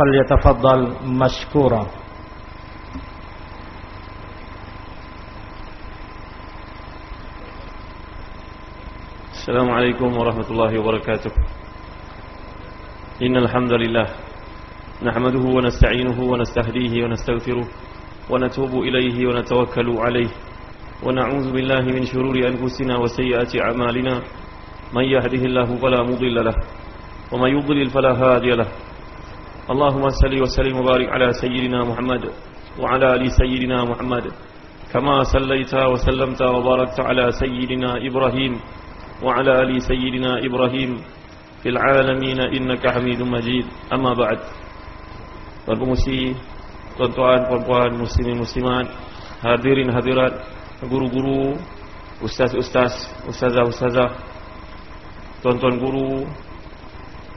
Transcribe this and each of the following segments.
فليتفضل مشكورا. السلام عليكم ورحمة الله وبركاته. إن الحمد لله نحمده ونستعينه ونستهديه ونستغفره ونتوب إليه ونتوكل عليه ونعوذ بالله من شرور أنفسنا وسيئات أعمالنا. من يهده الله فلا مضل له ومن يضلل فلا هادي له. اللهم صل وسلم وبارك على سيدنا محمد وعلى آل سيدنا محمد كما صليت وسلمت وباركت على سيدنا إبراهيم وعلى آل سيدنا إبراهيم في العالمين إنك حميد مجيد. أما بعد Tuan-tuan, tuan-tuan, puan-puan, muslimin, muslimat Hadirin, hadirat Guru-guru Ustaz-ustaz, ustazah-ustazah Tuan-tuan guru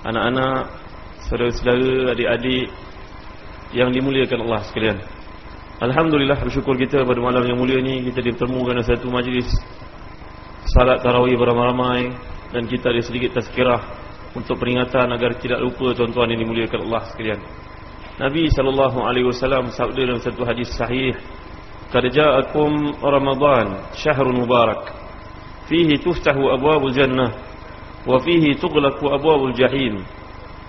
Anak-anak Saudara-saudara, adik-adik Yang dimuliakan Allah sekalian Alhamdulillah bersyukur kita pada malam yang mulia ini Kita dipertemukan dalam satu majlis Salat tarawih beramai-ramai Dan kita ada sedikit tazkirah Untuk peringatan agar tidak lupa tuan-tuan yang dimuliakan Allah sekalian Nabi sallallahu alaihi wasallam sabda dalam satu hadis sahih, "Qad ja'akum Ramadan, syahrun mubarak. Fihi tuftahu abwabul jannah wa fihi tughlaqu abwabul jahim.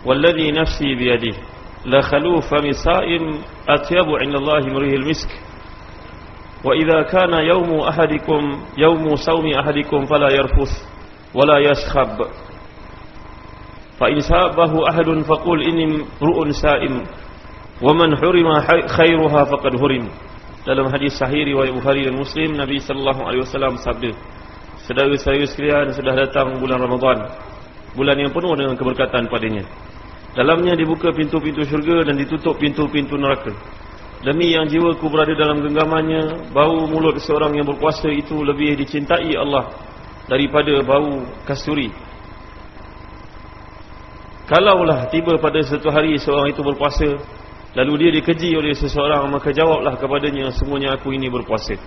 والذي نفسي بيده لخلو فم صائم أطيب عند الله مريه المسك وإذا كان يوم أحدكم يوم صوم أحدكم فلا يرفث ولا يسخب فإن سابه أحد فقول إني امرؤ سائم ومن حرم خيرها فقد حرم dalam hadis sahih riwayat Bukhari dan Muslim Nabi sallallahu alaihi wasallam sabda Saudara-saudara sekalian sudah datang bulan Ramadan bulan yang penuh dengan keberkatan padanya dalamnya dibuka pintu-pintu syurga dan ditutup pintu-pintu neraka. Demi yang jiwaku berada dalam genggamannya bau mulut seorang yang berkuasa itu lebih dicintai Allah daripada bau kasturi. Kalaulah tiba pada satu hari seorang itu berpuasa Lalu dia dikeji oleh seseorang Maka jawablah kepadanya Semuanya aku ini berpuasa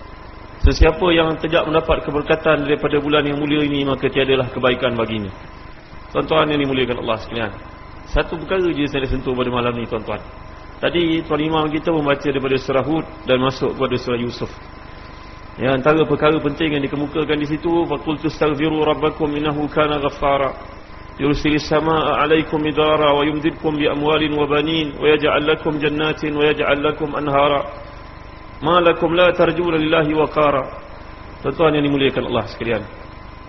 Sesiapa yang tidak mendapat keberkatan Daripada bulan yang mulia ini Maka tiadalah kebaikan baginya. Tuan-tuan yang dimuliakan Allah sekalian satu perkara je saya sentuh pada malam ni tuan-tuan. Tadi tuan imam kita membaca daripada surah Hud dan masuk kepada surah Yusuf. Ya antara perkara penting yang dikemukakan di situ faqul tastaghfiru rabbakum innahu kana ghaffara. Yursilis samaa'a 'alaikum midara wa yumdidkum bi amwalin wa banin wa yaj'al lakum jannatin wa yaj'al lakum anhara. Ma lakum la tarjuna lillahi waqara. Tuan-tuan yang dimuliakan Allah sekalian.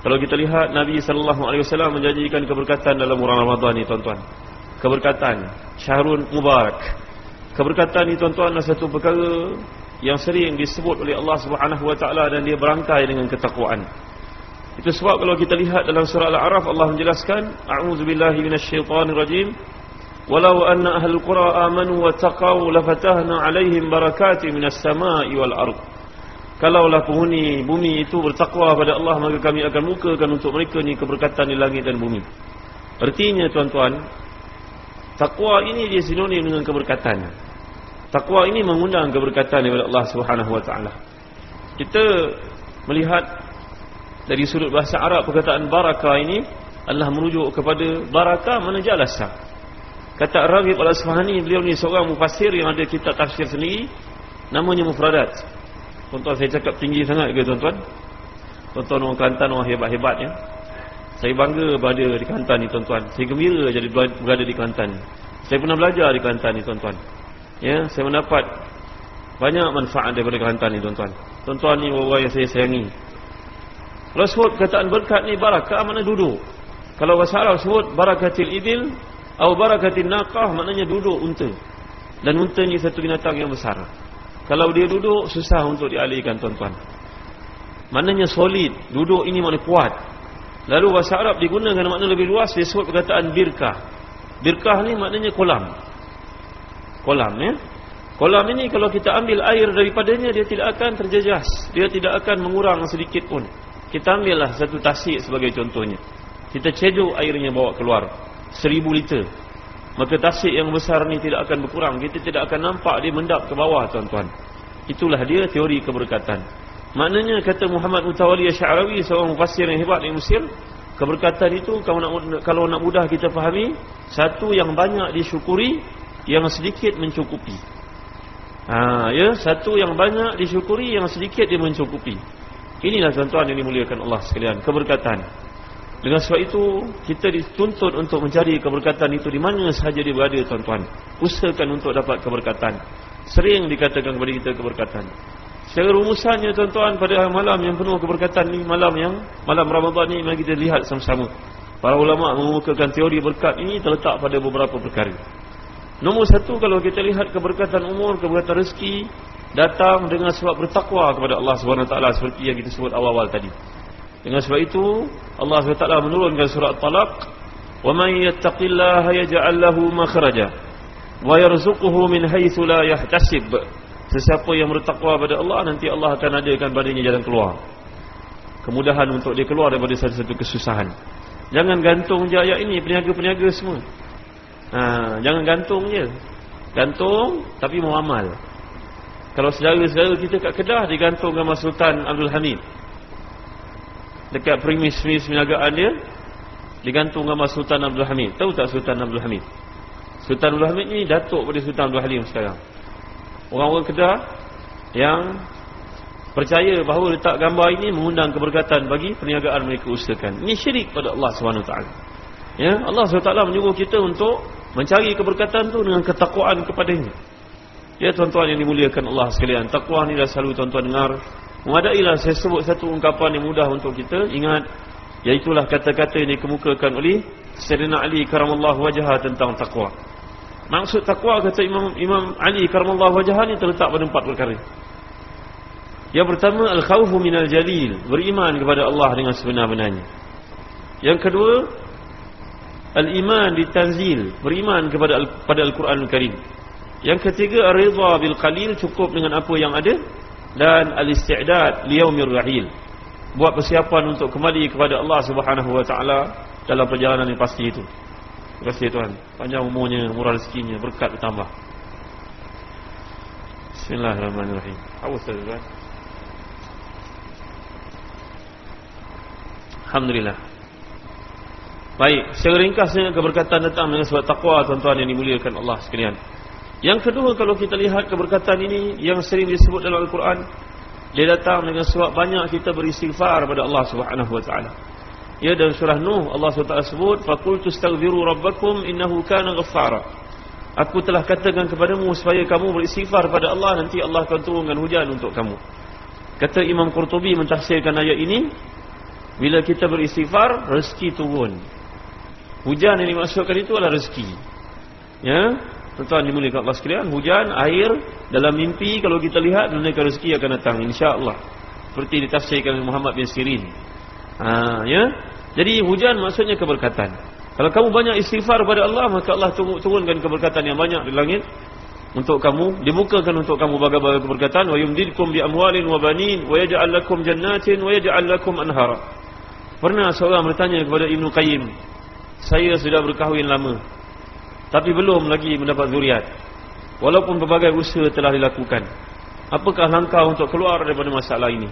Kalau kita lihat Nabi sallallahu alaihi wasallam menjanjikan keberkatan dalam bulan Ramadan ni tuan-tuan. Keberkatan Syahrul Mubarak. Keberkatan ni tuan-tuan adalah satu perkara Yang sering disebut oleh Allah SWT Dan dia berangkai dengan ketakwaan. Itu sebab kalau kita lihat dalam surah Al-A'raf Allah menjelaskan a'udzubillahi minasyaitonirrajim walau anna ahlul qura amanu wa taqaw lafatahna 'alaihim barakatin minas sama'i wal ard. Kalaulah penghuni bumi itu bertakwa pada Allah maka kami akan mukakan untuk mereka ni keberkatan di langit dan bumi. Artinya tuan-tuan takwa ini dia sinonim dengan keberkatan takwa ini mengundang keberkatan daripada Allah Subhanahu wa taala kita melihat dari sudut bahasa Arab perkataan barakah ini adalah merujuk kepada barakah mana jalasa. Kata Raghib Al-Asfahani beliau ni seorang mufassir yang ada kitab tafsir sendiri namanya Mufradat. Tuan-tuan saya cakap tinggi sangat ke tuan-tuan? Tuan-tuan orang Kelantan orang hebat-hebat ya. Saya bangga berada di Kelantan ni tuan-tuan. Saya gembira jadi berada di Kelantan. Saya pernah belajar di Kelantan ni tuan-tuan. Ya, saya mendapat banyak manfaat daripada Kelantan ni tuan-tuan. Tuan-tuan ni orang yang saya sayangi. Kalau sebut kataan berkat ni barakah mana duduk. Kalau bahasa Arab sebut barakatil ibil atau barakatil naqah maknanya duduk unta. Dan unta ni satu binatang yang besar. Kalau dia duduk susah untuk dialihkan tuan-tuan. Maknanya solid, duduk ini maknanya kuat. Lalu bahasa Arab digunakan makna lebih luas dia sebut perkataan birkah. Birkah ni maknanya kolam. Kolam ya. Kolam ini kalau kita ambil air daripadanya dia tidak akan terjejas. Dia tidak akan mengurang sedikit pun. Kita ambillah satu tasik sebagai contohnya. Kita cedok airnya bawa keluar. Seribu liter. Maka tasik yang besar ni tidak akan berkurang. Kita tidak akan nampak dia mendap ke bawah tuan-tuan. Itulah dia teori keberkatan. Maknanya kata Muhammad Mutawali Asy'arawi seorang mufassir yang hebat di Mesir, keberkatan itu kalau nak kalau nak mudah kita fahami, satu yang banyak disyukuri, yang sedikit mencukupi. Ha, ya, satu yang banyak disyukuri, yang sedikit dia mencukupi. Inilah tuan-tuan yang dimuliakan Allah sekalian, keberkatan. Dengan sebab itu, kita dituntut untuk mencari keberkatan itu di mana sahaja dia berada tuan-tuan. Usahakan untuk dapat keberkatan. Sering dikatakan kepada kita keberkatan. Secara rumusannya tuan-tuan pada malam yang penuh keberkatan ni, malam yang malam Ramadan ni mari kita lihat sama-sama. Para ulama mengemukakan teori berkat ini terletak pada beberapa perkara. Nombor satu kalau kita lihat keberkatan umur, keberkatan rezeki datang dengan sebab bertakwa kepada Allah SWT seperti yang kita sebut awal-awal tadi. Dengan sebab itu Allah SWT menurunkan surat Talaq, "Wa may yattaqillaha yaj'al lahu makhraja wa yarzuquhu min haythu la yahtasib." Sesiapa yang bertakwa kepada Allah nanti Allah akan adakan badannya jalan keluar. Kemudahan untuk dia keluar daripada satu-satu kesusahan. Jangan gantung je ayat ini Peniaga-peniaga semua. Ha, Jangan gantung je. Gantung tapi mau amal. Kalau saudara-saudara kita kat Kedah Digantung nama Sultan Abdul Hamid. Dekat premis-premis peniagaan dia Digantung nama Sultan Abdul Hamid. Tahu tak Sultan Abdul Hamid? Sultan Abdul Hamid ni datuk pada Sultan Abdul Halim sekarang Orang-orang Kedah Yang percaya bahawa letak gambar ini mengundang keberkatan bagi perniagaan mereka usahakan. Ini syirik pada Allah SWT. Ya, Allah SWT menyuruh kita untuk mencari keberkatan tu dengan ketakwaan kepadanya. Ya tuan-tuan yang dimuliakan Allah sekalian. Takwa ni dah selalu tuan-tuan dengar. Mengadailah saya sebut satu ungkapan yang mudah untuk kita. Ingat, iaitulah kata-kata yang dikemukakan oleh Sayyidina Ali karamallahu wajah tentang takwa. Maksud takwa kata Imam Imam Ali karamallahu wajah ni terletak pada empat perkara. Yang pertama al-khaufu minal jalil, beriman kepada Allah dengan sebenar-benarnya. Yang kedua al-iman ditanzil, beriman kepada al pada Al-Quran Al-Karim. Yang ketiga ar-ridha bil qalil, cukup dengan apa yang ada dan al-isti'dad li yaumir rahil. Buat persiapan untuk kembali kepada Allah Subhanahu wa taala dalam perjalanan yang pasti itu. Terima kasih Tuhan. Panjang umurnya, murah rezekinya, berkat bertambah. Bismillahirrahmanirrahim. Awas tuan. Alhamdulillah Baik, secara ringkasnya keberkatan datang dengan sebab takwa tuan-tuan yang dimuliakan Allah sekalian Yang kedua kalau kita lihat keberkatan ini yang sering disebut dalam Al-Quran Dia datang dengan sebab banyak kita beristighfar kepada Allah Subhanahu Wa Taala. Ya dalam surah Nuh Allah SWT sebut Fakultu stagfiru rabbakum innahu kana ghaffara Aku telah katakan kepadamu supaya kamu beristighfar kepada Allah Nanti Allah akan turunkan hujan untuk kamu Kata Imam Qurtubi mentafsirkan ayat ini bila kita beristighfar, rezeki turun. Hujan yang dimaksudkan itu adalah rezeki. Ya, tuan-tuan dimuliakan Allah sekalian, hujan, air dalam mimpi kalau kita lihat dunia rezeki akan datang insya-Allah. Seperti ditafsirkan Muhammad bin Sirin. Ha, ya. Jadi hujan maksudnya keberkatan. Kalau kamu banyak istighfar kepada Allah, maka Allah turunkan keberkatan yang banyak di langit untuk kamu, dimukakan untuk kamu bagai-bagai keberkatan wa yumdidkum bi amwalin wa banin wa yaj'al lakum jannatin wa yaj'al lakum anhara. Pernah seorang bertanya kepada Ibn Qayyim Saya sudah berkahwin lama Tapi belum lagi mendapat zuriat Walaupun berbagai usaha telah dilakukan Apakah langkah untuk keluar daripada masalah ini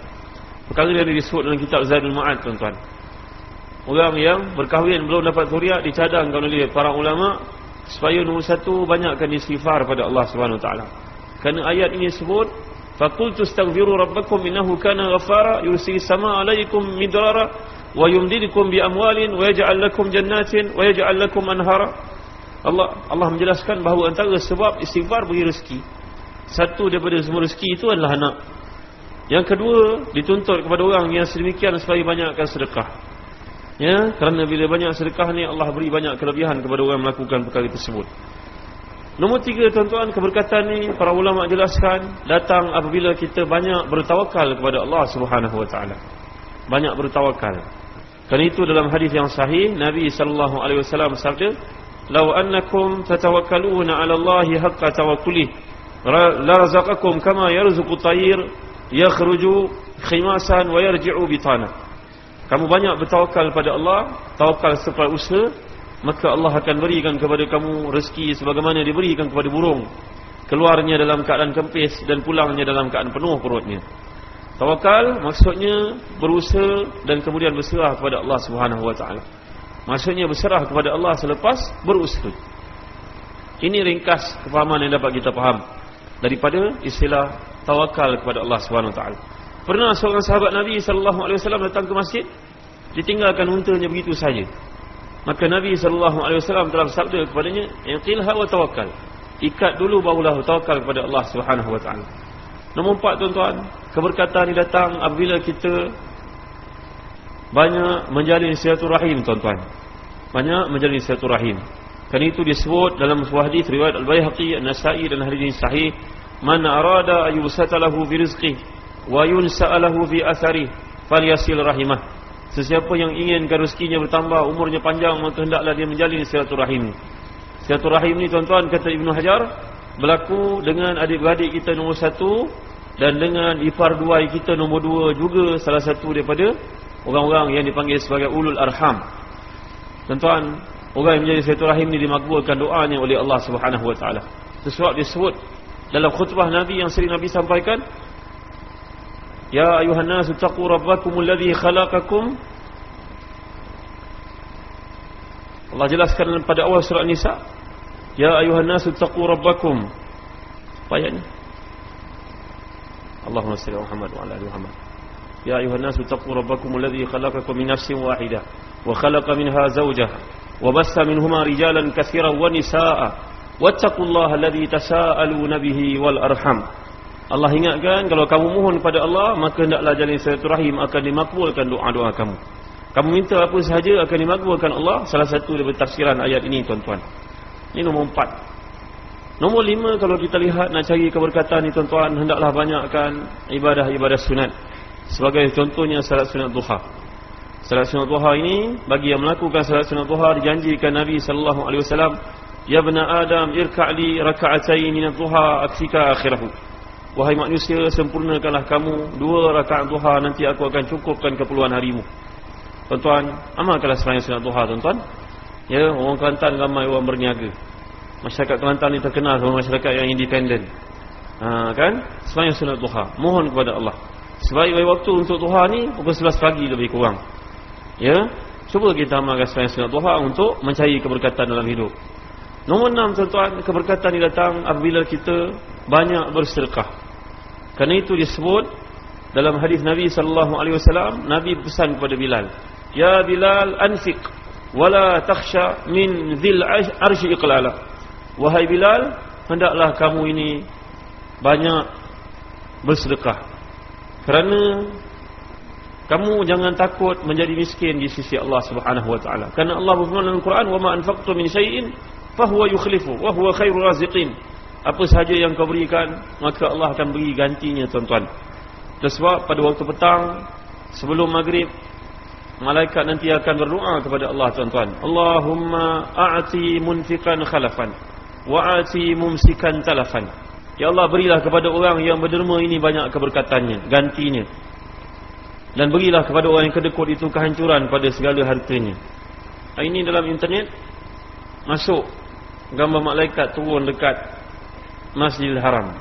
Perkara ini disebut dalam kitab Zadul Ma'ad tuan-tuan. Orang yang berkahwin belum dapat zuriat Dicadangkan oleh para ulama Supaya nombor satu banyakkan istighfar pada Allah SWT Kerana ayat ini sebut Fakultu stagfiru rabbakum innahu kana ghafara Yursi sama alaikum midrara wa yumdidukum bi amwalin wa yaj'al lakum jannatin wa yaj'al lakum anhara. Allah Allah menjelaskan bahawa antara sebab istighfar bagi rezeki satu daripada semua rezeki itu adalah anak yang kedua dituntut kepada orang yang sedemikian supaya banyakkan sedekah ya kerana bila banyak sedekah ni Allah beri banyak kelebihan kepada orang melakukan perkara tersebut Nombor tiga tuan-tuan keberkatan ni para ulama jelaskan datang apabila kita banyak bertawakal kepada Allah Subhanahu wa taala. Banyak bertawakal. Kerana itu dalam hadis yang sahih Nabi sallallahu alaihi wasallam bersabda, "Lau annakum tatawakkaluna 'ala Allahi haqqa tawakkulih, la razaqakum kama yarzuqu tayr yakhruju khimasan wa yarji'u bitana." Kamu banyak bertawakal pada Allah, tawakal seperti usaha, maka Allah akan berikan kepada kamu rezeki sebagaimana diberikan kepada burung. Keluarnya dalam keadaan kempis dan pulangnya dalam keadaan penuh perutnya. Tawakal maksudnya berusaha dan kemudian berserah kepada Allah Subhanahu wa taala. Maksudnya berserah kepada Allah selepas berusaha. Ini ringkas kefahaman yang dapat kita faham daripada istilah tawakal kepada Allah Subhanahu Taala. Pernah seorang sahabat Nabi sallallahu alaihi wasallam datang ke masjid ditinggalkan untanya begitu saja. Maka Nabi sallallahu alaihi wasallam telah bersabda kepadanya, "Iqilha wa tawakkal." Ikat dulu barulah tawakal kepada Allah Subhanahu wa taala. Nombor empat tuan-tuan, keberkatan ini datang apabila kita banyak menjalin silaturahim tuan-tuan. Banyak menjalin silaturahim. Kan itu disebut dalam sebuah hadis riwayat Al-Baihaqi, An-Nasa'i dan hadis sahih, "Man arada ayyusatalahu fi rizqihi wa yunsa'alahu fi atharihi falyasil rahimah." Sesiapa yang inginkan rezekinya bertambah, umurnya panjang, maka hendaklah dia menjalin silaturahim. Silaturahim ni tuan-tuan kata Ibnu Hajar berlaku dengan adik-beradik kita nombor satu dan dengan ipar dua kita nombor dua juga salah satu daripada orang-orang yang dipanggil sebagai ulul arham. Tuan-tuan, orang yang menjadi silaturahim ni dimakbulkan doanya oleh Allah Subhanahu wa taala. Sesuatu disebut dalam khutbah Nabi yang sering Nabi sampaikan Ya ayuhan nasu taqu rabbakumul ladzi khalaqakum. Allah jelaskan pada awal surah Nisa Ya ayuhan nasu taqu rabbakum. Apa ayat ni? Allahumma salli Muhammad wa ala ali Muhammad. Ya ayuhan nasu taqu rabbakum alladhi khalaqakum min nafsin wahidah wa khalaqa minha zawjaha wa bassa minhuma rijalan wattaqullaha alladhi tasaaluna bihi wal arham Allah ingatkan kalau kamu mohon kepada Allah maka hendaklah jalin silaturahim akan dimakbulkan doa-doa kamu. Kamu minta apa sahaja akan dimakbulkan Allah. Salah satu daripada tafsiran ayat ini tuan-tuan. Ini nombor empat. Nombor lima kalau kita lihat nak cari keberkatan ni tuan-tuan hendaklah banyakkan ibadah-ibadah sunat. Sebagai contohnya salat sunat duha. Salat sunat duha ini bagi yang melakukan salat sunat duha dijanjikan Nabi sallallahu alaihi wasallam, "Ya bani Adam, irka'li raka'atayn min ad-duha aksika akhirahu." Wahai manusia, sempurnakanlah kamu dua rakaat duha nanti aku akan cukupkan keperluan harimu. Tuan-tuan, amalkanlah sembahyang sunat duha tuan-tuan. Ya, orang Kelantan ramai orang berniaga. Masyarakat Kelantan ni terkenal sebagai masyarakat yang independen. Ha, kan? Sembahyang sunat duha. Mohon kepada Allah. Sebaik-baik waktu untuk duha ni pukul 11 pagi lebih kurang. Ya. Cuba kita amalkan sembahyang sunat duha untuk mencari keberkatan dalam hidup. Nombor enam tuan-tuan, keberkatan ni datang apabila kita banyak bersedekah. Karena itu disebut dalam hadis Nabi wasallam, Nabi pesan kepada Bilal, "Ya Bilal, anfiq wala takhsha min dhil arsy iqlala. Wahai bilal hendaklah kamu ini banyak bersedekah. Kerana kamu jangan takut menjadi miskin di sisi Allah Subhanahu wa taala. Karena Allah berfirman dalam Al-Quran wa ma anfaqtu min shay'in fahuwa yukhlifu wa huwa khairur raziqin apa sahaja yang kau berikan maka Allah akan beri gantinya tuan-tuan sebab pada waktu petang sebelum maghrib malaikat nanti akan berdoa kepada Allah tuan-tuan. Allahumma a'ti munfiqan khalafan wa a'ti mumsikan talafan. Ya Allah berilah kepada orang yang berderma ini banyak keberkatannya, gantinya. Dan berilah kepada orang yang kedekut itu kehancuran pada segala hartanya. Ini dalam internet masuk gambar malaikat turun dekat Masjidil Haram.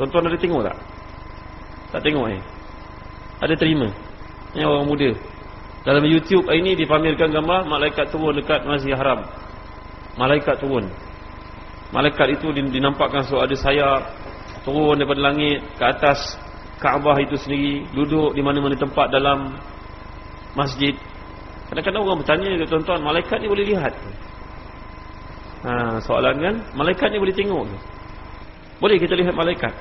Tuan-tuan ada tengok tak? Tak tengok eh. Ada terima. Ini orang muda dalam YouTube ini dipamerkan gambar malaikat turun dekat Masjid Haram. Malaikat turun. Malaikat itu dinampakkan so ada sayap turun daripada langit ke atas Kaabah itu sendiri, duduk di mana-mana tempat dalam masjid. Kadang-kadang orang bertanya tuan-tuan, malaikat ni boleh lihat? Ha, soalan kan, malaikat ni boleh tengok ke? Boleh kita lihat malaikat?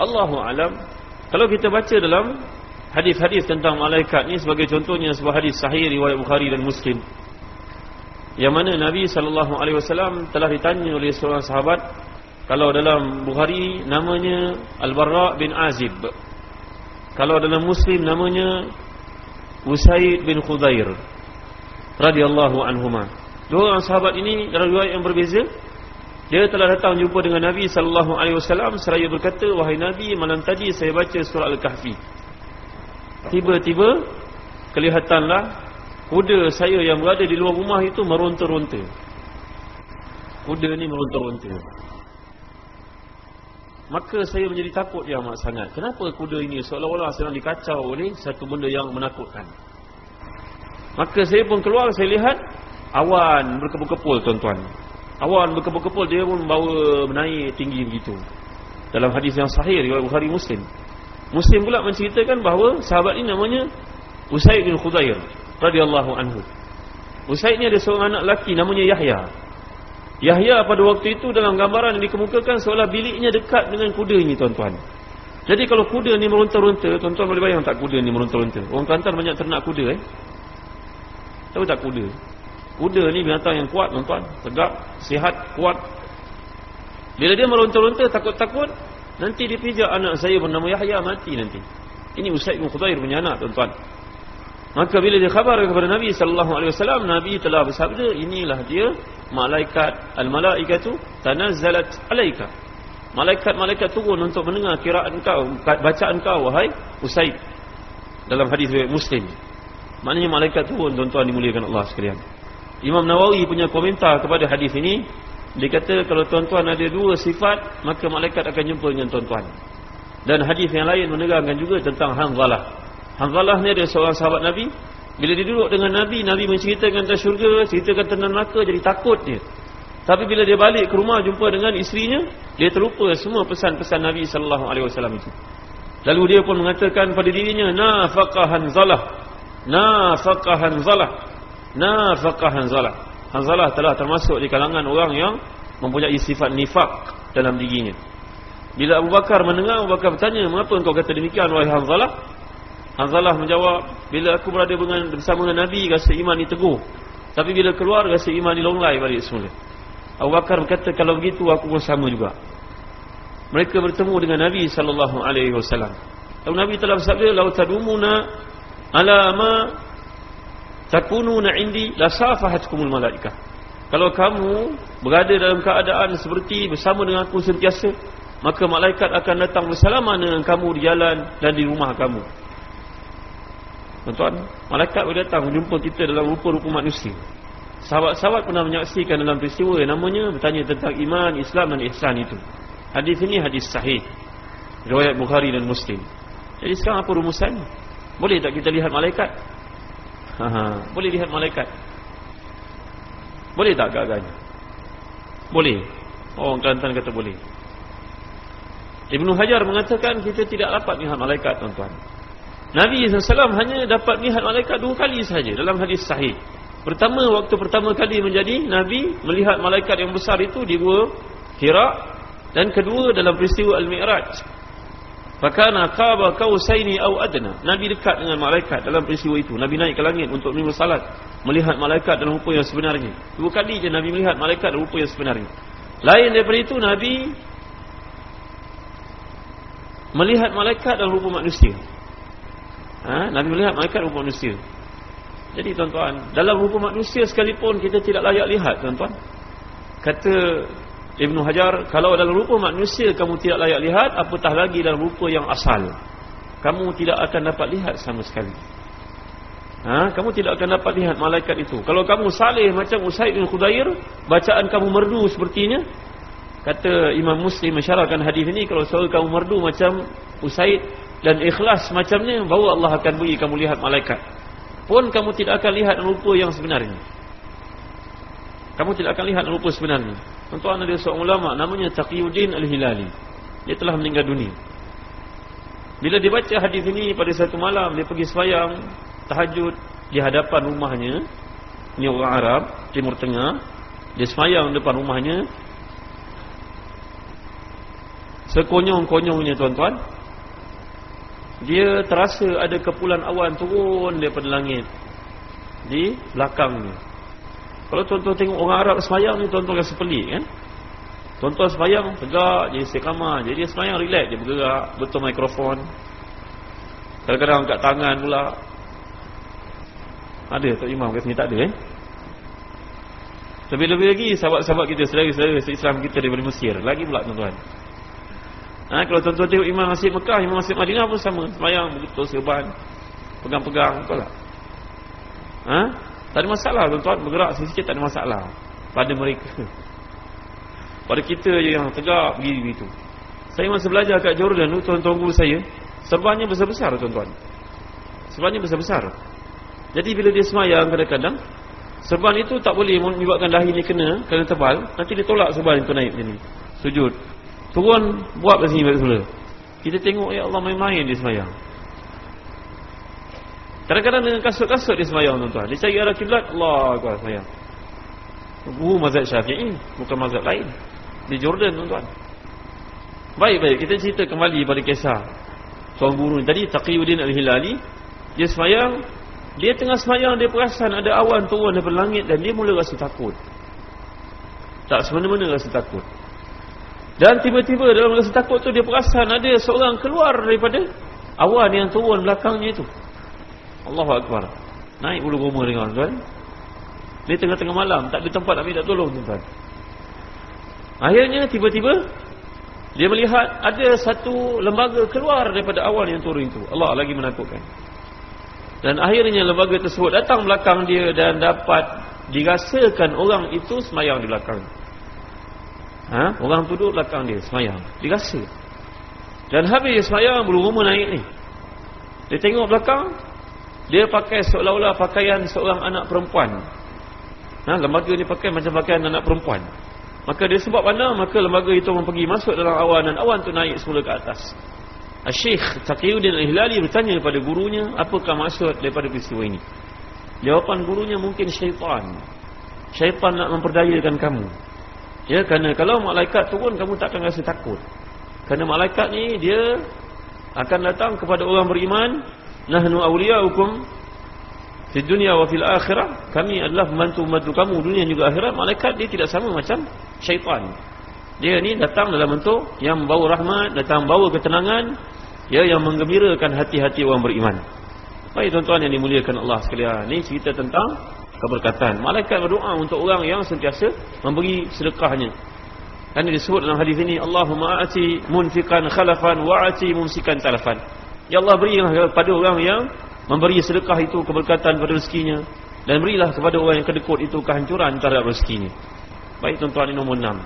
Allahu alam. Kalau kita baca dalam hadis-hadis tentang malaikat ni sebagai contohnya sebuah hadis sahih riwayat Bukhari dan Muslim. Yang mana Nabi wasallam telah ditanya oleh seorang sahabat kalau dalam Bukhari namanya Al-Barra bin Azib. Kalau dalam Muslim namanya Usaid bin Khudair radhiyallahu anhuma. Dua orang sahabat ini dalam riwayat yang berbeza. Dia telah datang jumpa dengan Nabi sallallahu alaihi wasallam seraya berkata, "Wahai Nabi, malam tadi saya baca surah Al-Kahfi." Tiba-tiba kelihatanlah kuda saya yang berada di luar rumah itu meronta-ronta. Kuda ni meronta-ronta. Maka saya menjadi takut dia amat sangat. Kenapa kuda ini seolah-olah sedang dikacau oleh satu benda yang menakutkan. Maka saya pun keluar saya lihat awan berkepul-kepul tuan-tuan. Awan berkepul-kepul dia pun bawa menaik tinggi begitu. Dalam hadis yang sahih riwayat Bukhari Muslim. Muslim pula menceritakan bahawa sahabat ini namanya Usaid bin Khudair radhiyallahu anhu. Usaid ni ada seorang anak lelaki namanya Yahya. Yahya pada waktu itu dalam gambaran yang dikemukakan seolah biliknya dekat dengan kuda ini tuan-tuan. Jadi kalau kuda ni meronta-ronta, tuan-tuan boleh bayang tak kuda ni meronta-ronta? Orang Kelantan banyak ternak kuda eh. Tahu tak kuda? Kuda ni binatang yang kuat tuan-tuan, tegak, sihat, kuat. Bila dia meronta-ronta takut-takut, nanti dia pijak anak saya bernama Yahya mati nanti. Ini Usaid bin Khudair punya anak tuan-tuan. Maka bila dia khabar kepada Nabi sallallahu alaihi wasallam, Nabi telah bersabda, inilah dia malaikat al-malaikatu tanazzalat alaika. Malaikat-malaikat turun untuk mendengar kiraan kau, bacaan kau wahai Usaid. Dalam hadis Muslim. Maknanya malaikat turun tuan-tuan dimuliakan Allah sekalian. Imam Nawawi punya komentar kepada hadis ini, dia kata kalau tuan-tuan ada dua sifat, maka malaikat akan jumpa dengan tuan-tuan. Dan hadis yang lain menerangkan juga tentang Hanzalah. Hanzalah ni ada seorang sahabat Nabi. Bila dia duduk dengan Nabi Nabi menceritakan tentang syurga Ceritakan tentang neraka Jadi takut dia. Tapi bila dia balik ke rumah Jumpa dengan isterinya Dia terlupa semua pesan-pesan Nabi SAW itu. Lalu dia pun mengatakan pada dirinya Nafaqah Hanzalah. Nafaqah Hanzalah Nafaqah Hanzalah Hanzalah telah termasuk di kalangan orang yang Mempunyai sifat nifak dalam dirinya Bila Abu Bakar mendengar Abu Bakar bertanya Mengapa engkau kata demikian Wahai Hanzalah Hanzalah menjawab, bila aku berada dengan, bersama dengan Nabi, rasa iman ni teguh. Tapi bila keluar, rasa iman ni longlai balik semula. Abu Bakar berkata, kalau begitu aku pun sama juga. Mereka bertemu dengan Nabi SAW. Lalu Nabi telah bersabda, Lau tadumuna ala ma takununa indi la safahatkumul malaikah. Kalau kamu berada dalam keadaan seperti bersama dengan aku sentiasa, maka malaikat akan datang bersama dengan kamu di jalan dan di rumah kamu. Tuan-tuan, malaikat boleh datang menjumpa kita dalam rupa-rupa manusia. Sahabat-sahabat pernah menyaksikan dalam peristiwa yang namanya bertanya tentang iman, Islam dan ihsan itu. Hadis ini hadis sahih. Riwayat Bukhari dan Muslim. Jadi sekarang apa rumusan? Boleh tak kita lihat malaikat? Boleh lihat malaikat. Boleh tak agak-agaknya? Boleh. Orang Kelantan kata boleh. Ibnu Hajar mengatakan kita tidak dapat lihat malaikat tuan-tuan. Nabi SAW hanya dapat melihat malaikat dua kali sahaja dalam hadis sahih. Pertama, waktu pertama kali menjadi Nabi melihat malaikat yang besar itu di gua Hira. Dan kedua dalam peristiwa Al-Mi'raj. Fakana qaba kausaini au adna. Nabi dekat dengan malaikat dalam peristiwa itu. Nabi naik ke langit untuk menunggu salat. Melihat malaikat dalam rupa yang sebenarnya. Dua kali je Nabi melihat malaikat dalam rupa yang sebenarnya. Lain daripada itu, Nabi melihat malaikat dalam rupa manusia ha? Nabi melihat malaikat rupa manusia Jadi tuan-tuan Dalam rupa manusia sekalipun kita tidak layak lihat tuan-tuan Kata Ibn Hajar Kalau dalam rupa manusia kamu tidak layak lihat Apatah lagi dalam rupa yang asal? Kamu tidak akan dapat lihat sama sekali. Ha? Kamu tidak akan dapat lihat malaikat itu. Kalau kamu salih macam Usaid bin Khudair Bacaan kamu merdu sepertinya. Kata Imam Muslim mensyarahkan hadis ini Kalau suara kamu merdu macam Usaid dan ikhlas macamnya bahawa Allah akan beri kamu lihat malaikat. Pun kamu tidak akan lihat rupa yang sebenarnya kamu tidak akan lihat rupa sebenarnya. Tuan-tuan ada seorang ulama namanya Taqiyuddin Al-Hilali. Dia telah meninggal dunia. Bila dia baca hadis ini pada satu malam dia pergi semayang tahajud di hadapan rumahnya. Ini orang Arab Timur Tengah. Dia semayang depan rumahnya. Sekonyong-konyongnya tuan-tuan dia terasa ada kepulan awan turun daripada langit di belakangnya. Kalau tuan-tuan tengok orang Arab semayang ni tuan-tuan rasa pelik kan? Tuan-tuan semayang tegak je istiqamah. Jadi semayang relax dia bergerak betul mikrofon. Kadang-kadang angkat tangan pula. Ada tak imam kat sini tak ada eh? Lebih-lebih lagi sahabat-sahabat kita saudara-saudara Islam kita daripada Mesir lagi pula tuan-tuan. Ha, kalau tuan-tuan tengok Imam Masjid Mekah, Imam Masjid Madinah pun sama. Semayang begitu serban. Pegang-pegang. Betul tak? Ha? Tak ada masalah tuan-tuan. Bergerak sikit tak ada masalah. Pada mereka. Pada kita je yang tegak begini begitu. Saya masa belajar kat Jordan tu, tuan-tuan guru saya. Serbannya besar-besar tuan-tuan. Serbannya besar-besar. Jadi bila dia semayang kadang-kadang. Serban itu tak boleh menyebabkan dahi ni kena Kena tebal Nanti dia tolak serban itu naik macam ni Sujud Turun Buat kat sini balik semula Kita tengok Ya Allah main-main dia semayang Kadang-kadang dengan kasut-kasut dia semayang tuan-tuan Dia cari arah kiblat Allah Akbar semayang Guru mazhab syafi'i Bukan mazhab lain Di Jordan tuan-tuan Baik-baik Kita cerita kembali pada kisah Tuan guru ni Tadi Taqiyuddin Al-Hilali Dia semayang dia tengah semayang dia perasan ada awan turun daripada langit dan dia mula rasa takut. Tak semena-mena rasa takut. Dan tiba-tiba dalam rasa takut tu dia perasan ada seorang keluar daripada awan yang turun belakangnya itu. Allahu Akbar. Naik bulu rumah dengan tuan. Dia tengah-tengah malam, tak ada tempat nak minta tolong tuan. Akhirnya tiba-tiba dia melihat ada satu lembaga keluar daripada awan yang turun itu. Allah lagi menakutkan. Dan akhirnya lembaga tersebut datang belakang dia dan dapat dirasakan orang itu semayang di belakang. Ha? Orang duduk belakang dia semayang. Dirasa. Dan habis semayang bulu rumah naik ni. Dia tengok belakang. Dia pakai seolah-olah pakaian seorang anak perempuan. Ha? Lembaga ni pakai macam pakaian anak perempuan. Maka dia sebab mana maka lembaga itu pergi masuk dalam awan dan awan tu naik semula ke atas. Syekh Taqiyuddin Al-Hilali bertanya kepada gurunya apakah maksud daripada peristiwa ini. Jawapan gurunya mungkin syaitan. Syaitan nak memperdayakan kamu. Ya, kerana kalau malaikat turun kamu tak akan rasa takut. Kerana malaikat ni dia akan datang kepada orang beriman, nahnu awliya'ukum di dunia wa fil akhirah. Kami adalah membantu-membantu kamu dunia juga akhirat. Malaikat dia tidak sama macam syaitan. Dia ni datang dalam bentuk yang membawa rahmat, datang membawa ketenangan, ya yang menggembirakan hati-hati orang beriman. Baik tuan-tuan yang dimuliakan Allah sekalian, ni cerita tentang keberkatan. Malaikat berdoa untuk orang yang sentiasa memberi sedekahnya. Dan disebut dalam hadis ini, Allahumma ati munfiqan khalafan wa ati mumsikan talafan. Ya Allah berilah kepada orang yang memberi sedekah itu keberkatan pada rezekinya dan berilah kepada orang yang kedekut itu kehancuran terhadap rezekinya. Baik tuan-tuan ini nombor enam.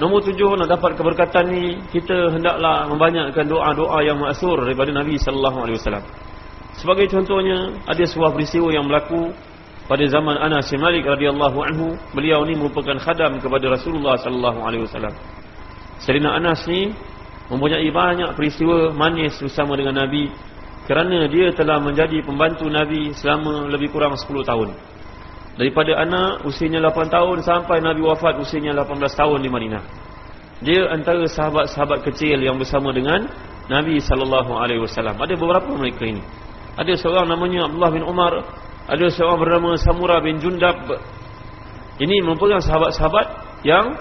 Nombor tujuh nak dapat keberkatan ni kita hendaklah membanyakkan doa-doa yang maksur daripada Nabi sallallahu alaihi wasallam. Sebagai contohnya ada sebuah peristiwa yang berlaku pada zaman Anas bin Malik radhiyallahu anhu. Beliau ni merupakan khadam kepada Rasulullah sallallahu alaihi wasallam. Sayyidina Anas ni mempunyai banyak peristiwa manis bersama dengan Nabi kerana dia telah menjadi pembantu Nabi selama lebih kurang 10 tahun. Daripada anak usianya 8 tahun sampai Nabi wafat usianya 18 tahun di Madinah. Dia antara sahabat-sahabat kecil yang bersama dengan Nabi sallallahu alaihi wasallam. Ada beberapa mereka ini. Ada seorang namanya Abdullah bin Umar, ada seorang bernama Samura bin Jundab. Ini merupakan sahabat-sahabat yang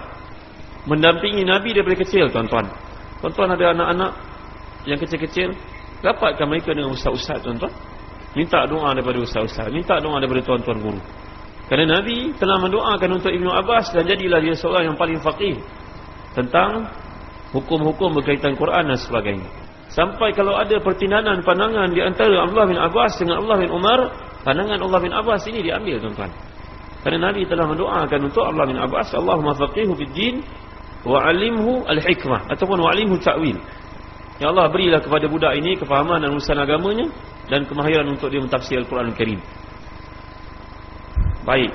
mendampingi Nabi daripada kecil, tuan-tuan. Tuan-tuan ada anak-anak yang kecil-kecil, dapatkan mereka dengan ustaz-ustaz, tuan-tuan? Minta doa daripada ustaz-ustaz, minta doa daripada tuan-tuan guru. Kerana Nabi telah mendoakan untuk Ibnu Abbas dan jadilah dia seorang yang paling faqih tentang hukum-hukum berkaitan Quran dan sebagainya. Sampai kalau ada pertindanan pandangan di antara Abdullah bin Abbas dengan Allah bin Umar, pandangan Allah bin Abbas ini diambil tuan-tuan. Kerana Nabi telah mendoakan untuk Allah bin Abbas, Allahumma faqihu fid din wa 'allimhu al-hikmah ataupun wa 'allimhu ta'wil. Ya Allah berilah kepada budak ini kefahaman dan urusan agamanya dan kemahiran untuk dia mentafsir Al-Quran Al-Karim. Baik.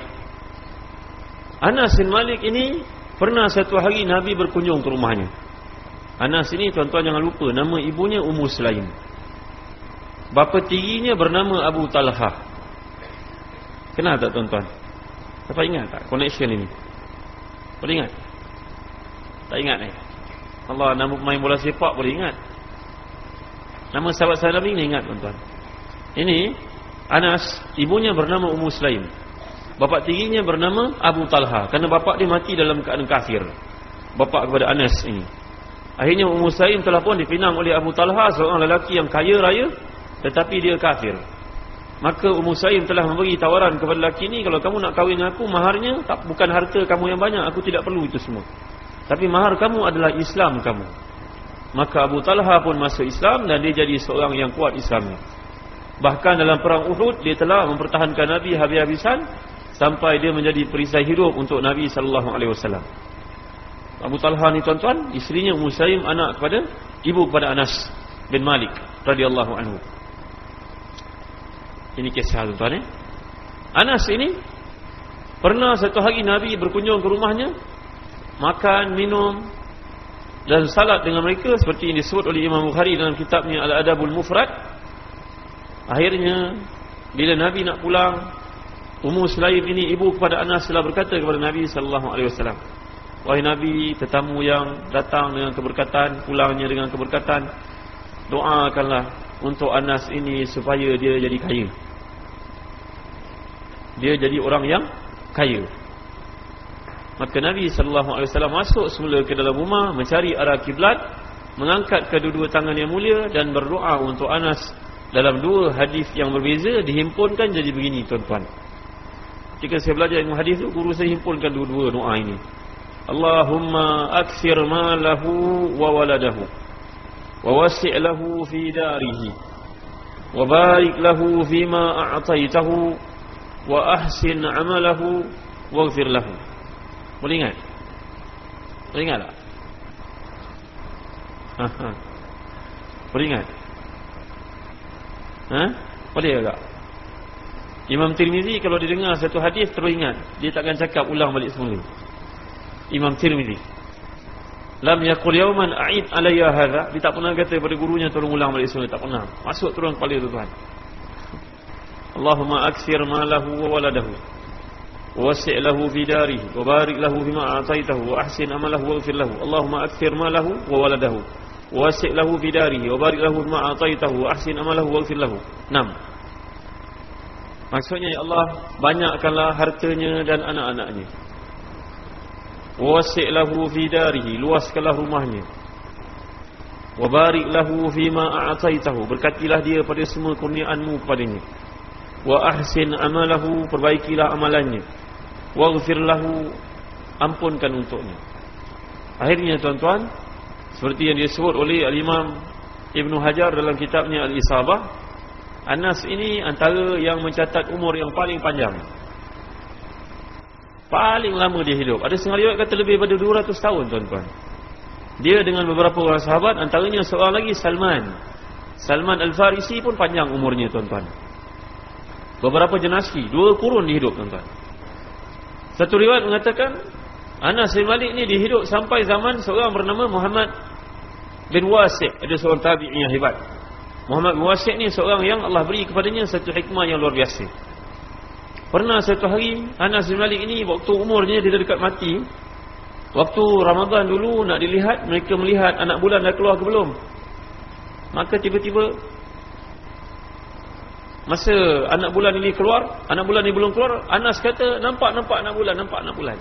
Anas bin Malik ini pernah satu hari Nabi berkunjung ke rumahnya. Anas ini tuan-tuan jangan lupa nama ibunya Ummu Sulaim. Bapa tirinya bernama Abu Talha. Kenal tak tuan-tuan? Siapa ingat tak connection ini? Boleh ingat? Tak ingat ni. Eh? Allah nama main bola sepak boleh ingat. Nama sahabat sahabat Nabi ni ingat tuan-tuan. Ini Anas, ibunya bernama Ummu Sulaim. Bapak tirinya bernama Abu Talha Kerana bapak dia mati dalam keadaan kafir Bapak kepada Anas ini Akhirnya Ummu Saim telah pun dipinang oleh Abu Talha Seorang lelaki yang kaya raya Tetapi dia kafir Maka Ummu Saim telah memberi tawaran kepada lelaki ini Kalau kamu nak kahwin dengan aku Maharnya tak, bukan harta kamu yang banyak Aku tidak perlu itu semua Tapi mahar kamu adalah Islam kamu Maka Abu Talha pun masuk Islam Dan dia jadi seorang yang kuat Islamnya Bahkan dalam perang Uhud Dia telah mempertahankan Nabi habis-habisan sampai dia menjadi perisai hidup untuk Nabi sallallahu alaihi wasallam. Abu Talha ni tuan-tuan, isterinya Ummu anak kepada ibu kepada Anas bin Malik radhiyallahu anhu. Ini kisah tuan-tuan eh. Anas ini pernah satu hari Nabi berkunjung ke rumahnya, makan, minum dan salat dengan mereka seperti yang disebut oleh Imam Bukhari dalam kitabnya Al-Adabul Mufrad. Akhirnya bila Nabi nak pulang, Ummu Sulaim ini ibu kepada Anas telah berkata kepada Nabi sallallahu alaihi wasallam, "Wahai Nabi, tetamu yang datang dengan keberkatan, pulangnya dengan keberkatan, doakanlah untuk Anas ini supaya dia jadi kaya." Dia jadi orang yang kaya. Maka Nabi wasallam masuk semula ke dalam rumah mencari arah kiblat, mengangkat kedua-dua tangan yang mulia dan berdoa untuk Anas dalam dua hadis yang berbeza dihimpunkan jadi begini tuan-tuan. Jika saya belajar ilmu hadis tu guru saya himpunkan dua-dua doa ini. Allahumma akthir malahu wa waladahu wa wasi' lahu fi darihi wa barik lahu fima a'taitahu wa ahsin 'amalahu waghfir lahu. Boleh ingat? Boleh ingat tak? Ha, ha. Boleh ingat? Ha? Boleh tak? Imam Tirmizi kalau dia dengar satu hadis terus ingat. Dia takkan cakap ulang balik semula. Imam Tirmizi. Lam yaqul yawman a'id alayya hadha. Dia tak pernah kata kepada gurunya tolong ulang balik semula. Tak pernah. Masuk turun kepala tuan-tuan. Allahumma aksir malahu wa waladahu. ووسع له في داره وبارك له فيما أعطيته وأحسن أمله واغفر له اللهم أكثر ماله وولده ووسع له في داره وبارك له فيما أعطيته وأحسن أمله واغفر له نعم Maksudnya ya Allah banyakkanlah hartanya dan anak-anaknya. Wasi' lahu fi darihi, luaskanlah rumahnya. Wa barik lahu fi ma a'taitahu, berkatilah dia pada semua kurniaanmu kepadanya. Wa ahsin amalahu, perbaikilah amalannya. Waghfir lahu ampunkan untuknya. Akhirnya tuan-tuan seperti yang disebut oleh al-imam Ibn Hajar dalam kitabnya al-Isabah Anas ini antara yang mencatat umur yang paling panjang. Paling lama dia hidup. Ada setengah riwayat kata lebih daripada 200 tahun tuan-tuan. Dia dengan beberapa orang sahabat antaranya seorang lagi Salman. Salman Al-Farisi pun panjang umurnya tuan-tuan beberapa jenazah dua kurun dihidup tuan-tuan satu riwayat mengatakan Anas bin Malik ni dihidup sampai zaman seorang bernama Muhammad bin Wasi' ada seorang tabi'in yang hebat. Muhammad bin Wasi' ni seorang yang Allah beri kepadanya satu hikmah yang luar biasa. Pernah satu hari Anas bin Malik ini waktu umurnya dia dekat mati. Waktu Ramadan dulu nak dilihat mereka melihat anak bulan dah keluar ke belum. Maka tiba-tiba Masa anak bulan ini keluar, anak bulan ini belum keluar, Anas kata, nampak-nampak anak bulan, nampak anak bulan.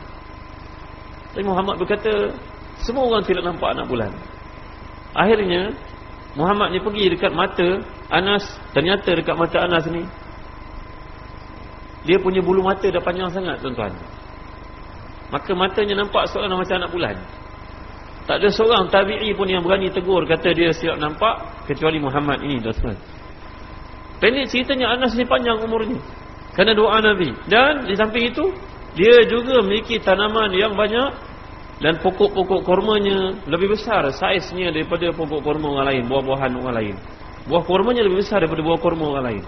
Tapi Muhammad berkata, semua orang tidak nampak anak bulan. Akhirnya, Muhammad ni pergi dekat mata Anas, ternyata dekat mata Anas ni, dia punya bulu mata dah panjang sangat, tuan-tuan. Maka matanya nampak seorang macam anak bulan. Tak ada seorang tabi'i pun yang berani tegur, kata dia siap nampak, kecuali Muhammad ini, tuan-tuan. Pendek ceritanya Anas ni panjang umurnya. Kerana doa Nabi. Dan di samping itu Dia juga memiliki tanaman yang banyak Dan pokok-pokok kormanya Lebih besar saiznya daripada pokok korma orang lain Buah-buahan orang lain. Buah kormanya lebih besar daripada buah korma orang lain.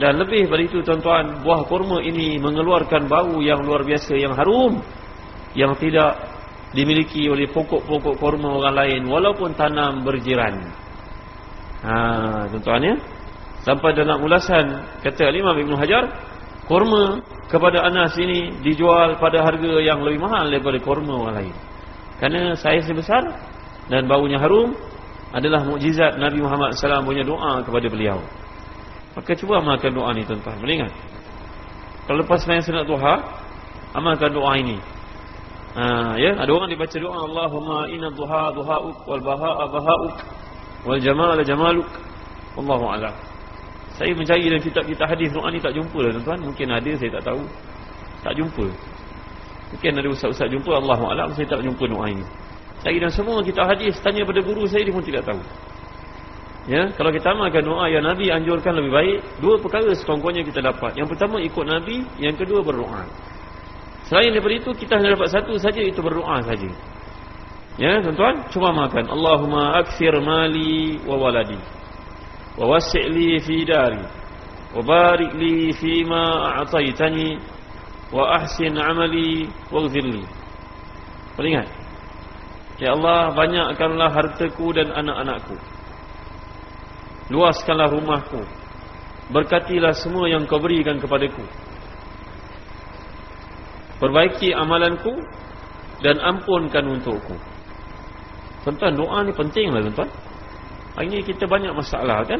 Dan lebih daripada itu tuan-tuan Buah korma ini mengeluarkan bau yang luar biasa Yang harum Yang tidak dimiliki oleh pokok-pokok korma orang lain Walaupun tanam berjiran. Haa tuan-tuan ya Sampai dalam ulasan kata Imam Ibn Hajar Kurma kepada Anas ini dijual pada harga yang lebih mahal daripada kurma orang lain. Kerana saiz besar dan baunya harum Adalah mukjizat Nabi Muhammad SAW punya doa kepada beliau. Maka cuba amalkan doa ini tuan-tuan. Boleh ingat? Kalau lepas main sunat duha Amalkan doa ini. Ha, ya? Ada orang dibaca doa Allahumma inna duha duha'uk wal baha'a baha'uk Wal jamala jamaluk. Allahu'alam saya mencari dalam kitab-kitab hadis doa ni tak jumpa lah tuan-tuan. Mungkin ada saya tak tahu. Tak jumpa. Mungkin ada ustaz-ustaz jumpa Allahuakbar saya tak jumpa doa ini. Saya dan semua kitab hadis tanya pada guru saya dia pun tidak tahu. Ya, kalau kita amalkan doa yang Nabi anjurkan lebih baik, dua perkara sekurang-kurangnya kita dapat. Yang pertama ikut Nabi, yang kedua berdoa. Selain daripada itu kita hanya dapat satu saja itu berdoa saja. Ya, tuan-tuan, cuba makan. Allahumma akthir mali wa waladi wa wasi' li fi dari wa barik li fima a'taitani wa ahsin 'amali waghfir li Ingat Ya Allah banyakkanlah hartaku dan anak-anakku. Luaskanlah rumahku. Berkatilah semua yang kau berikan kepadaku. Perbaiki amalanku Dan ampunkan untukku. Tuan-tuan doa ni penting lah tuan-tuan Hari ni kita banyak masalah kan?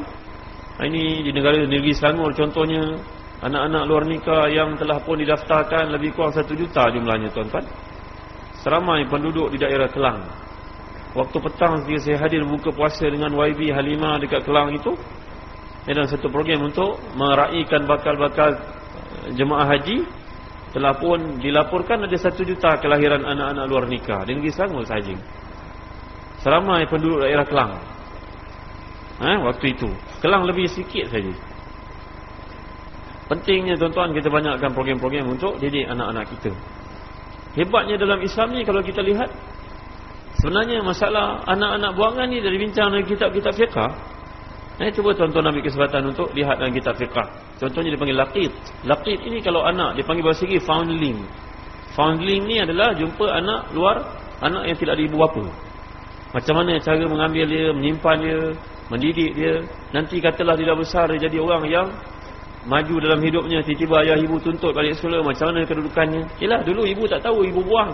Hari ni di negara negeri Selangor contohnya Anak-anak luar nikah yang telah pun didaftarkan Lebih kurang satu juta jumlahnya tuan-tuan. Seramai penduduk di daerah Kelang. Waktu petang ketika saya hadir buka puasa dengan YB Halimah dekat Kelang itu Dalam satu program untuk meraihkan bakal-bakal eh, jemaah haji Telah pun dilaporkan ada satu juta kelahiran anak-anak luar nikah Di negeri Selangor sahaja. Seramai penduduk daerah Kelang ha, Waktu itu Kelang lebih sikit saja Pentingnya tuan-tuan kita banyakkan program-program untuk didik anak-anak kita Hebatnya dalam Islam ni kalau kita lihat Sebenarnya masalah anak-anak buangan ni dari bincang dalam kitab-kitab fiqah. Eh, cuba tuan-tuan ambil kesempatan untuk lihat dalam kitab fiqah. Contohnya dipanggil laqit. Laqit ini kalau anak dipanggil bahasa segi foundling. Foundling ni adalah jumpa anak luar, anak yang tidak ada ibu bapa. Macam mana cara mengambil dia, menyimpan dia, mendidik dia. Nanti katalah dia dah besar, dia jadi orang yang maju dalam hidupnya. Tiba-tiba ayah ibu tuntut balik sekolah. Macam mana kedudukannya. Yelah, dulu ibu tak tahu, ibu buang.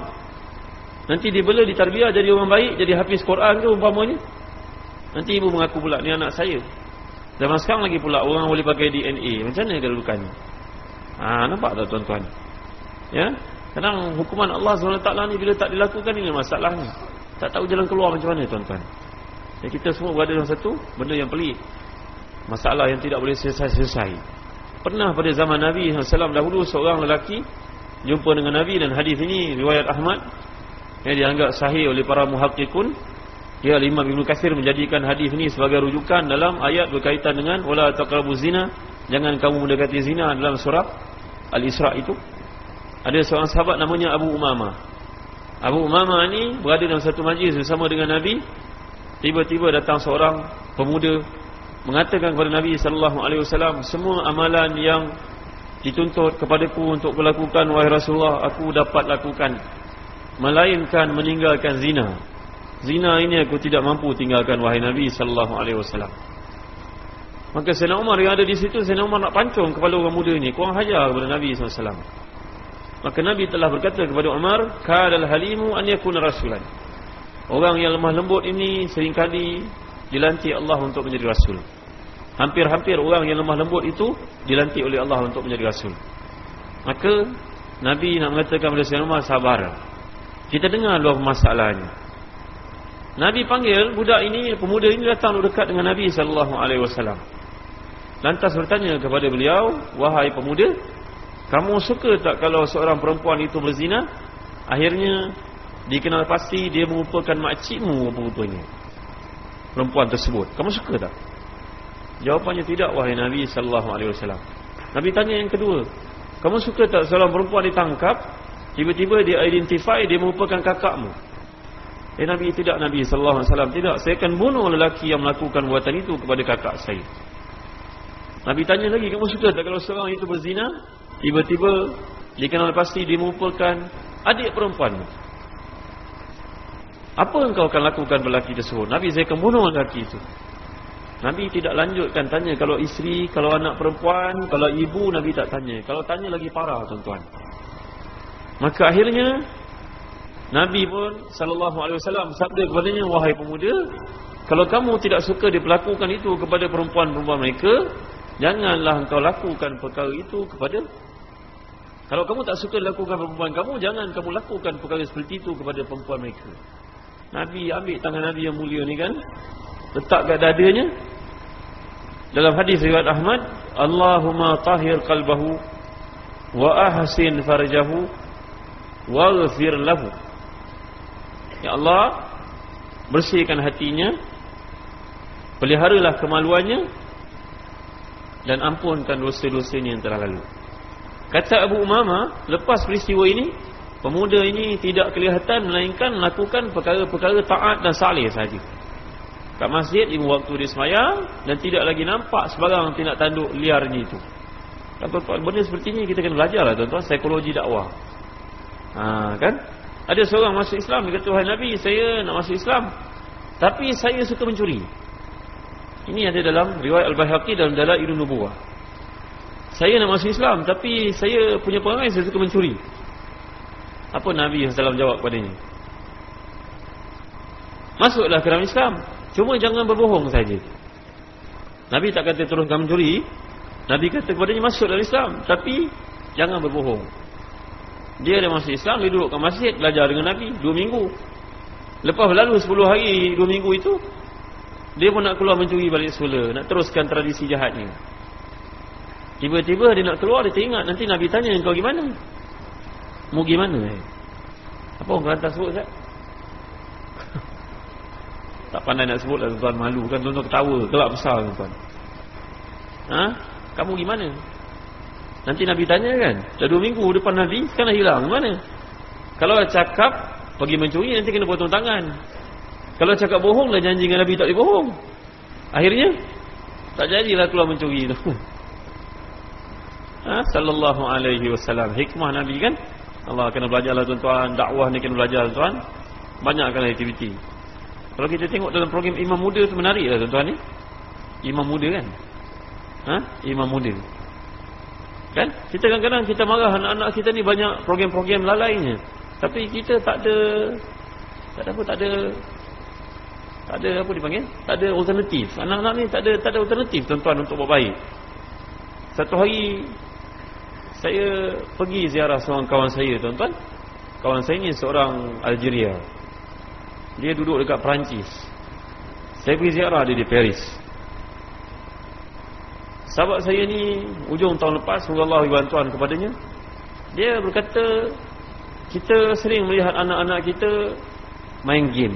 Nanti dia bela ditarbiah jadi orang baik, jadi hafiz Quran ke umpamanya. Nanti ibu mengaku pula ni anak saya. Zaman sekarang lagi pula orang boleh pakai DNA. Macam mana kedudukannya? Ha, nampak tak tuan-tuan? Ya? Kadang hukuman Allah SWT ni bila tak dilakukan ini masalahnya. Tak tahu jalan keluar macam mana tuan-tuan. Ya, kita semua berada dalam satu benda yang pelik. Masalah yang tidak boleh selesai-selesai. Pernah pada zaman Nabi SAW dahulu seorang lelaki jumpa dengan Nabi dan hadis ini riwayat Ahmad yang dianggap sahih oleh para muhakkikun ya Imam Ibnu Katsir menjadikan hadis ini sebagai rujukan dalam ayat berkaitan dengan wala taqrabu zina jangan kamu mendekati zina dalam surah Al-Isra itu ada seorang sahabat namanya Abu Umama Abu Umama ini berada dalam satu majlis bersama dengan Nabi tiba-tiba datang seorang pemuda mengatakan kepada Nabi sallallahu alaihi wasallam semua amalan yang dituntut kepadaku untuk kulakukan wahai Rasulullah aku dapat lakukan melainkan meninggalkan zina. Zina ini aku tidak mampu tinggalkan wahai Nabi sallallahu alaihi wasallam. Maka Sayyidina Umar yang ada di situ Sayyidina Umar nak pancung kepala orang muda ini, kurang hajar kepada Nabi sallallahu alaihi wasallam. Maka Nabi telah berkata kepada Umar, "Kadal halimu an yakuna rasulan." Orang yang lemah lembut ini seringkali dilantik Allah untuk menjadi rasul. Hampir-hampir orang yang lemah lembut itu dilantik oleh Allah untuk menjadi rasul. Maka Nabi nak mengatakan kepada Sayyidina Umar, "Sabar." Kita dengar luar masalahnya. Nabi panggil budak ini, pemuda ini datang dekat dengan Nabi sallallahu alaihi wasallam. Lantas bertanya kepada beliau, "Wahai pemuda, kamu suka tak kalau seorang perempuan itu berzina? Akhirnya dikenal pasti dia merupakan makcikmu apa-apanya." Perempuan tersebut. Kamu suka tak? Jawapannya tidak wahai Nabi sallallahu alaihi wasallam. Nabi tanya yang kedua, "Kamu suka tak seorang perempuan ditangkap Tiba-tiba dia identify dia merupakan kakakmu. Eh Nabi tidak Nabi sallallahu alaihi wasallam tidak saya akan bunuh lelaki yang melakukan buatan itu kepada kakak saya. Nabi tanya lagi kamu suka tak kalau seorang itu berzina tiba-tiba dikenal pasti dia merupakan adik perempuanmu. Apa engkau akan lakukan lelaki tersebut? Nabi saya akan bunuh lelaki itu. Nabi tidak lanjutkan tanya kalau isteri, kalau anak perempuan, kalau ibu Nabi tak tanya. Kalau tanya lagi parah tuan-tuan. Maka akhirnya Nabi pun sallallahu alaihi wasallam sabda kepadanya wahai pemuda kalau kamu tidak suka diperlakukan itu kepada perempuan-perempuan mereka janganlah engkau lakukan perkara itu kepada kalau kamu tak suka dilakukan perempuan kamu jangan kamu lakukan perkara seperti itu kepada perempuan mereka Nabi ambil tangan Nabi yang mulia ni kan? Letak kat dadanya. Dalam hadis riwayat Ahmad Allahumma tahhir qalbahu wa ahsin farjahu waghfir lahu. Ya Allah bersihkan hatinya peliharalah kemaluannya dan ampunkan dosa-dosanya yang telah lalu. Kata Abu Umama lepas peristiwa ini pemuda ini tidak kelihatan melainkan melakukan perkara-perkara taat dan saleh saja kat masjid lima waktu dia semayang dan tidak lagi nampak sebarang tindak tanduk liarnya itu. Kan tuan benda seperti ini kita kena belajar lah tuan-tuan psikologi dakwah. Ha, kan? Ada seorang masuk Islam dia kata Tuhan Nabi saya nak masuk Islam tapi saya suka mencuri. Ini ada dalam riwayat Al-Baihaqi dalam Dalailun Nubuwah. Saya nak masuk Islam tapi saya punya perangai saya suka mencuri. Apa Nabi SAW jawab kepadanya? Masuklah ke dalam Islam. Cuma jangan berbohong saja. Nabi tak kata teruskan mencuri. Nabi kata kepadanya masuk dalam Islam. Tapi jangan berbohong. Dia dah masuk Islam. Dia duduk ke masjid. Belajar dengan Nabi. Dua minggu. Lepas lalu sepuluh hari. Dua minggu itu. Dia pun nak keluar mencuri balik semula. Nak teruskan tradisi jahatnya. Tiba-tiba dia nak keluar. Dia teringat. Nanti Nabi tanya. Kau gimana? Mau gimana? Eh? Apa orang hantar sebut tak? Tak pandai nak sebut lah tuan malu kan tuan-tuan ketawa gelap besar tuan. Ha? Kamu gimana? Nanti Nabi tanya kan. Dah dua minggu depan Nabi sekarang dah hilang mana? Kalau cakap pergi mencuri nanti kena potong tangan. Kalau cakap bohong dah janji dengan Nabi tak boleh bohong. Akhirnya tak jadilah keluar mencuri tu. Ha? Sallallahu alaihi wasallam. Hikmah Nabi kan? Allah kena belajarlah tuan-tuan, dakwah ni kena belajar tuan. Banyakkan aktiviti. Kalau kita tengok dalam program Imam Muda tu menarik lah tuan-tuan ni. Imam Muda kan? Ha? Imam Muda. Kan? Kita kadang-kadang kita marah anak-anak kita ni banyak program-program lalainya. Tapi kita tak ada tak ada apa tak ada tak ada apa dipanggil? Tak ada alternatif. Anak-anak ni tak ada tak ada alternatif tuan-tuan untuk buat baik. Satu hari saya pergi ziarah seorang kawan saya tuan-tuan. Kawan saya ni seorang Algeria. Dia duduk dekat Perancis. Saya pergi ziarah dia di Paris. Sahabat saya ni Ujung tahun lepas Semoga Allah bantuan kepadanya. Dia berkata Kita sering melihat anak-anak kita Main game.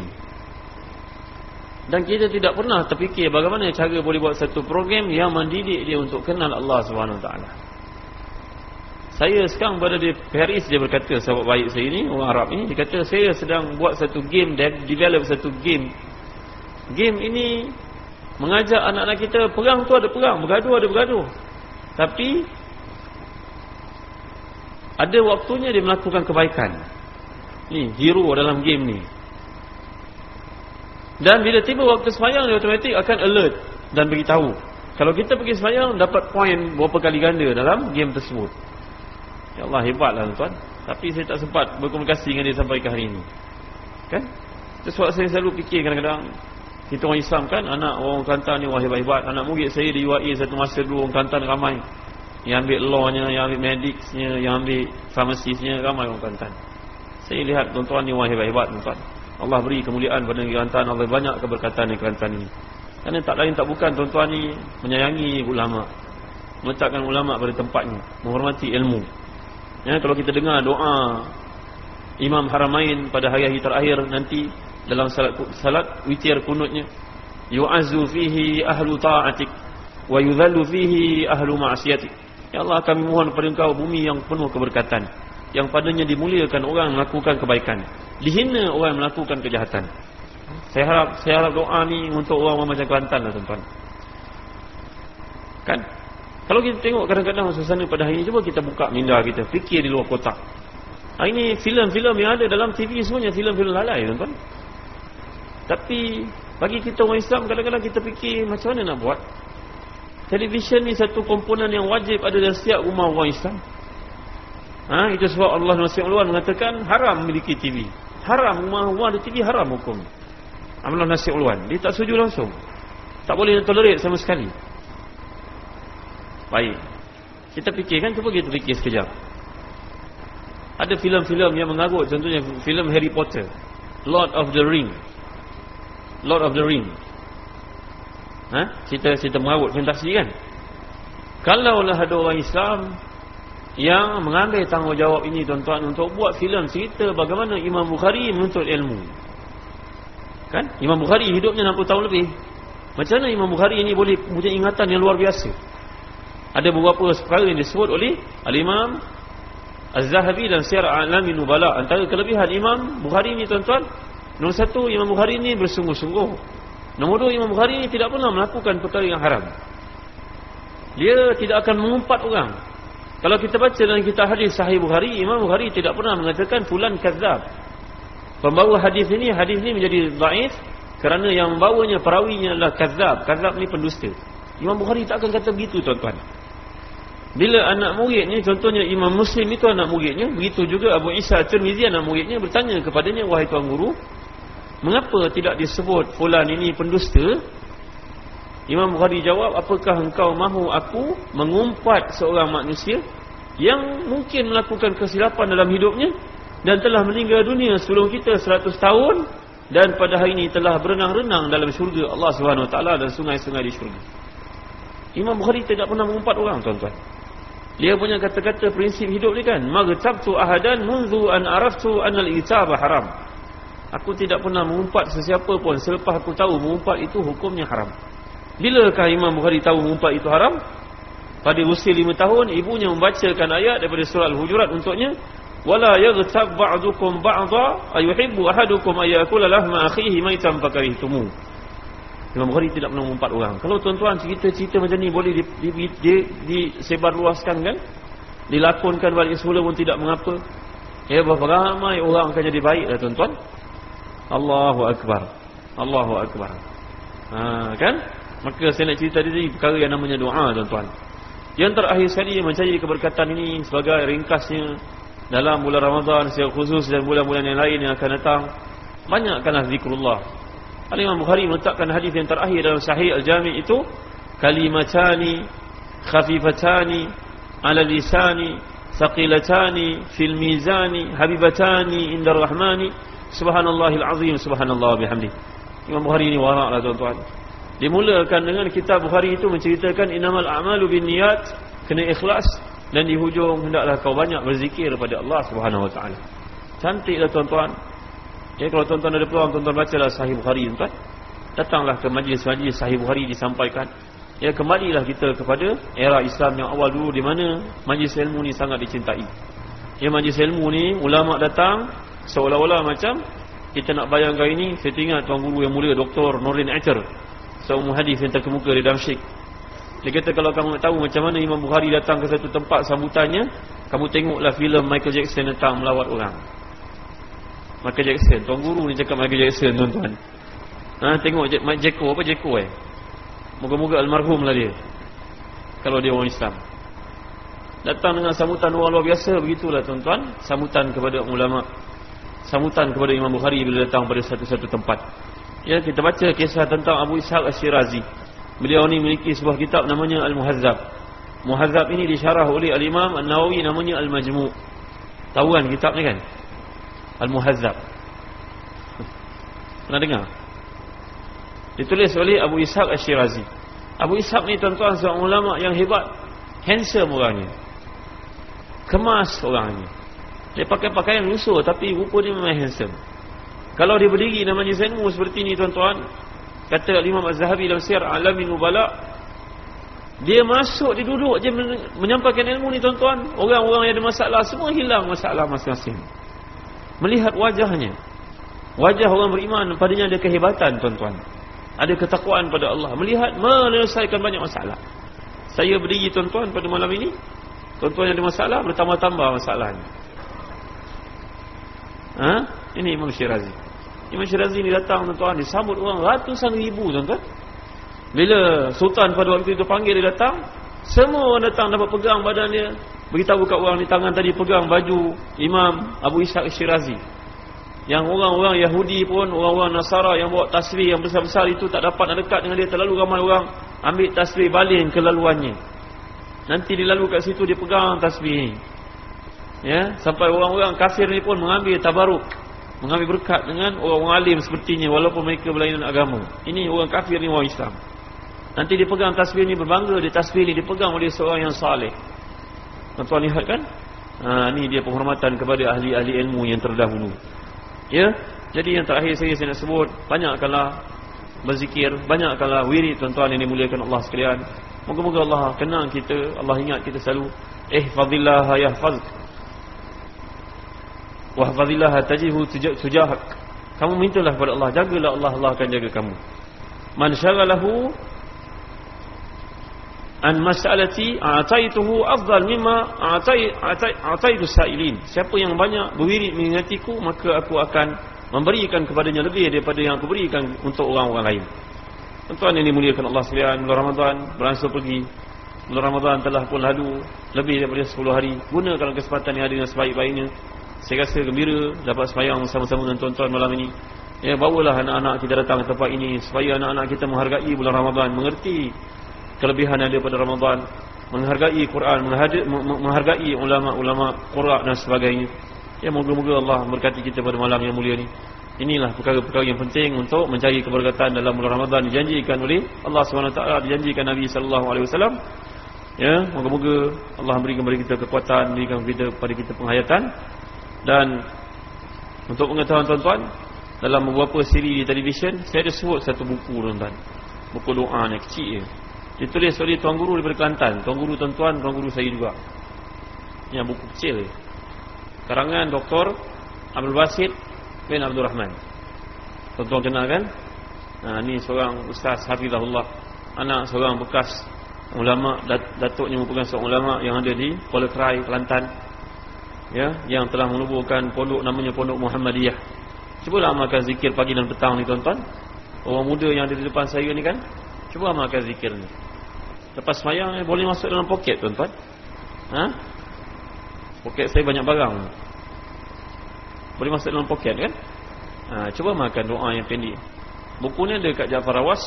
Dan kita tidak pernah terfikir Bagaimana cara boleh buat satu program Yang mendidik dia untuk kenal Allah SWT saya sekarang berada di Paris dia berkata sahabat baik saya ni orang Arab ni dia kata saya sedang buat satu game dan develop satu game. Game ini mengajak anak-anak kita perang tu ada perang, bergaduh ada bergaduh. Tapi ada waktunya dia melakukan kebaikan. Ni hero dalam game ni. Dan bila tiba waktu semayang dia automatik akan alert dan beritahu. Kalau kita pergi semayang dapat poin berapa kali ganda dalam game tersebut. Ya Allah hebatlah tuan. Tapi saya tak sempat berkomunikasi dengan dia sampai ke hari ini. Kan? Sebab saya selalu fikir kadang-kadang kita orang Islam kan anak orang Kelantan ni wah hebat-hebat. Anak murid saya di UAE satu masa dulu orang Kelantan ramai. Yang ambil law-nya, yang ambil medics-nya, yang ambil pharmacist-nya ramai orang Kelantan. Saya lihat tuan-tuan ni wah hebat-hebat tuan. Allah beri kemuliaan pada negeri Kelantan, Allah banyak keberkatan di Kelantan ini. Kerana tak lain tak bukan tuan-tuan ni menyayangi ulama. Meletakkan ulama pada tempatnya, menghormati ilmu. Ya, kalau kita dengar doa Imam Haramain pada hari-hari terakhir nanti dalam salat salat witir kunutnya yu'azzu fihi ahlu ta'atik wa yudhallu fihi ahlu ma'siyatik. Ya Allah kami mohon kepada Engkau bumi yang penuh keberkatan yang padanya dimuliakan orang melakukan kebaikan, dihina orang melakukan kejahatan. Saya harap saya harap doa ni untuk orang macam Kelantan lah tuan-tuan. Kan? Kalau kita tengok kadang-kadang suasana pada hari ini Cuba kita buka minda kita Fikir di luar kotak. Hari ini filem-filem yang ada dalam TV semuanya Filem-filem lalai tuan-tuan. Tapi Bagi kita orang Islam kadang-kadang kita fikir Macam mana nak buat. Televisyen ni satu komponen yang wajib Ada dalam setiap rumah orang Islam. Ha, Itu sebab Allah SWT mengatakan Haram memiliki TV Haram rumah-rumah ada TV haram hukum. Allah SWT Dia tak setuju langsung. Tak boleh tolerate sama sekali Baik. Kita fikirkan cuba kita fikir sekejap. Ada filem-filem yang mengarut contohnya filem Harry Potter, Lord of the Ring. Lord of the Ring. Ha? Cerita cerita mengarut fantasi kan? Kalau lah ada orang Islam yang mengambil tanggungjawab ini tuan-tuan untuk buat filem cerita bagaimana Imam Bukhari menuntut ilmu. Kan? Imam Bukhari hidupnya 60 tahun lebih. Macam mana Imam Bukhari ini boleh punya ingatan yang luar biasa? Ada beberapa perkara yang disebut oleh Al-Imam Az-Zahabi dan Syiar A'lami Nubala antara kelebihan Imam Bukhari ni tuan-tuan nombor satu Imam Bukhari ni bersungguh-sungguh Nombor dua Imam Bukhari ni tidak pernah melakukan perkara yang haram. Dia tidak akan mengumpat orang. Kalau kita baca dalam kitab hadis Sahih Bukhari, Imam Bukhari tidak pernah mengatakan fulan kadzab. Pembawa hadis ini, hadis ini menjadi dhaif kerana yang membawanya perawinya adalah kadzab. Kadzab ni pendusta. Imam Bukhari tak akan kata begitu tuan-tuan. Bila anak muridnya, contohnya Imam Muslim itu anak muridnya, begitu juga Abu Isa Tirmizi anak muridnya bertanya kepadanya, wahai tuan guru, mengapa tidak disebut fulan ini pendusta? Imam Bukhari jawab, apakah engkau mahu aku mengumpat seorang manusia yang mungkin melakukan kesilapan dalam hidupnya dan telah meninggal dunia sebelum kita 100 tahun dan pada hari ini telah berenang-renang dalam syurga Allah SWT dan sungai-sungai di syurga. Imam Bukhari tidak pernah mengumpat orang tuan-tuan. Dia punya kata-kata prinsip hidup ni kan, magtabtu ahadan munzu an araftu anal itaba haram. Aku tidak pernah mengumpat sesiapa pun selepas aku tahu mengumpat itu hukumnya haram. Bilakah Imam Bukhari tahu mengumpat itu haram? Pada usia lima tahun, ibunya membacakan ayat daripada surah Al-Hujurat untuknya. Wala yaghtab ba'dukum ba'dha ayuhibbu ahadukum ayakula lahma akhihi maitan fakarihtumu. Imam Bukhari tidak pernah mengumpat orang. Kalau tuan-tuan cerita-cerita macam ni boleh disebarluaskan kan? Dilakonkan balik semula pun tidak mengapa. Ya, berapa ramai orang akan jadi baik lah tuan-tuan. Allahu Akbar. Allahu Akbar. Ha, kan? Maka saya nak cerita tadi perkara yang namanya doa tuan-tuan. Yang terakhir sekali mencari keberkatan ini sebagai ringkasnya dalam bulan Ramadan secara khusus dan bulan-bulan yang lain yang akan datang. Banyakkanlah zikrullah. Al-Imam Bukhari meletakkan hadis yang terakhir dalam Sahih Al-Jami' itu kalimatani khafifatani ala lisani thaqilatani fil mizani habibatani indar rahmani subhanallahil azim subhanallah bihamdi. Imam Bukhari ini warak lah tuan-tuan. Dimulakan dengan kitab Bukhari itu menceritakan inamal a'malu bin niat kena ikhlas dan di hujung hendaklah kau banyak berzikir kepada Allah Subhanahu wa taala. Cantiklah tuan-tuan. Ya kalau tuan-tuan ada peluang tuan-tuan bacalah Sahih Bukhari tuan. Datanglah ke majlis-majlis Sahih Bukhari disampaikan. Ya kembalilah kita kepada era Islam yang awal dulu di mana majlis ilmu ni sangat dicintai. Ya majlis ilmu ni ulama datang seolah-olah macam kita nak bayangkan ini saya ingat tuan guru yang mulia Dr. Nurin Acer seorang hadis yang terkemuka di Damsyik. Dia kata kalau kamu nak tahu macam mana Imam Bukhari datang ke satu tempat sambutannya, kamu tengoklah filem Michael Jackson datang melawat orang. Michael Jackson, tuan guru ni cakap Michael Jackson tuan-tuan. Ha, tengok Mike Jacko, apa Jacko eh? Moga-moga almarhum lah dia. Kalau dia orang Islam. Datang dengan sambutan luar luar biasa, begitulah tuan-tuan. Sambutan kepada ulama. Sambutan kepada Imam Bukhari bila datang pada satu-satu tempat. Ya, kita baca kisah tentang Abu Ishaq Al-Shirazi. Beliau ni memiliki sebuah kitab namanya Al-Muhazzab. Muhazzab ini disyarah oleh Al-Imam An-Nawawi namanya Al-Majmu'. Tahu kan kitab ni kan? Al-Muhazzab. Pernah dengar? Ditulis oleh Abu Ishaq Al-Shirazi. Abu Ishaq ni tuan-tuan seorang ulama yang hebat. Handsome orangnya. Kemas orangnya. Dia pakai pakaian lusuh tapi rupa dia memang handsome. Kalau dia berdiri dalam majlis seperti ini tuan-tuan, kata Imam Az-Zahabi dalam Syiar Alamin Nubala, dia masuk, dia duduk je menyampaikan ilmu ni tuan-tuan, orang-orang yang ada masalah semua hilang masalah masing-masing. Melihat wajahnya. Wajah orang beriman padanya ada kehebatan tuan-tuan. Ada ketakwaan pada Allah. Melihat menyelesaikan banyak masalah. Saya berdiri tuan-tuan pada malam ini. Tuan-tuan ada masalah bertambah-tambah masalahnya. Ha? Ini Imam Syirazi. Imam Syirazi ni datang tuan-tuan disambut orang ratusan ribu tuan-tuan. Bila sultan pada waktu itu panggil dia datang, semua orang datang dapat pegang badan dia, beritahu kat orang di tangan tadi pegang baju Imam Abu Ishaq Syirazi. Yang orang-orang Yahudi pun, orang-orang Nasara yang bawa tasbih yang besar-besar itu tak dapat nak dekat dengan dia terlalu ramai orang ambil tasbih baling kelaluannya. Nanti dia lalu kat situ dia pegang tasbih ni. Ya, sampai orang-orang kafir ni pun mengambil tabaruk mengambil berkat dengan orang-orang alim sepertinya walaupun mereka berlainan agama. Ini orang kafir ni orang Islam. Nanti dia pegang tasbih ni berbangga dia tasbih ni dipegang oleh seorang yang saleh. Tuan-tuan lihat kan? Ha, ni dia penghormatan kepada ahli-ahli ilmu yang terdahulu. Ya. Jadi yang terakhir saya saya nak sebut banyakkanlah berzikir, banyakkanlah wirid tuan-tuan yang dimuliakan Allah sekalian. Moga-moga Allah kenang kita, Allah ingat kita selalu ihfazillah yahfazuk. Wahfazillah tajihu sujahak. Kamu mintalah kepada Allah, jagalah Allah, Allah akan jaga kamu. man syaghalahu an mas'alati ataituhu afdal mimma atai atai ataitu sa'ilin. Siapa yang banyak berwirid mengingatiku maka aku akan memberikan kepadanya lebih daripada yang aku berikan untuk orang-orang lain. Tuan ini dimuliakan Allah sekalian bulan Ramadan beransur pergi. Bulan Ramadan telah pun lalu lebih daripada 10 hari. Gunakan kesempatan yang ada dengan sebaik-baiknya. Saya rasa gembira dapat semayang sama-sama dengan tuan-tuan malam ini. Ya bawalah anak-anak kita datang ke tempat ini supaya anak-anak kita menghargai bulan Ramadan mengerti kelebihan yang ada pada Ramadan menghargai Quran menghargai ulama-ulama Quran dan sebagainya. Ya moga-moga Allah berkati kita pada malam yang mulia ini inilah perkara-perkara yang penting untuk mencari keberkatan dalam bulan Ramadan dijanjikan oleh Allah SWT dijanjikan Nabi SAW ya moga-moga Allah berikan kepada kita kekuatan berikan kita kepada kita penghayatan. Dan untuk pengetahuan tuan-tuan dalam beberapa siri di televisyen saya ada sebut satu buku tuan-tuan. Buku doa ni kecil je Ditulis oleh Tuan Guru daripada Kelantan. Tuan Guru tuan-tuan, Tuan Guru saya juga. Yang buku kecil Karangan Dr. Abdul Basit bin Abdul Rahman. Tuan-tuan kenal kan? Ha, ini seorang Ustaz Hafizahullah. Anak seorang bekas ulama dat Datuknya merupakan seorang ulama yang ada di Kuala Krai, Kelantan. Ya, Yang telah menubuhkan pondok namanya Pondok Muhammadiyah. Cubalah amalkan zikir pagi dan petang ni tuan-tuan. Orang muda yang ada di depan saya ni kan Cuba amalkan zikir ni. Lepas semayang eh, boleh masuk dalam poket tuan-tuan. Ha? Poket saya banyak barang. Boleh masuk dalam poket kan? Ha, Cuba makan doa yang pendek. Buku ni ada dekat Jafar Awas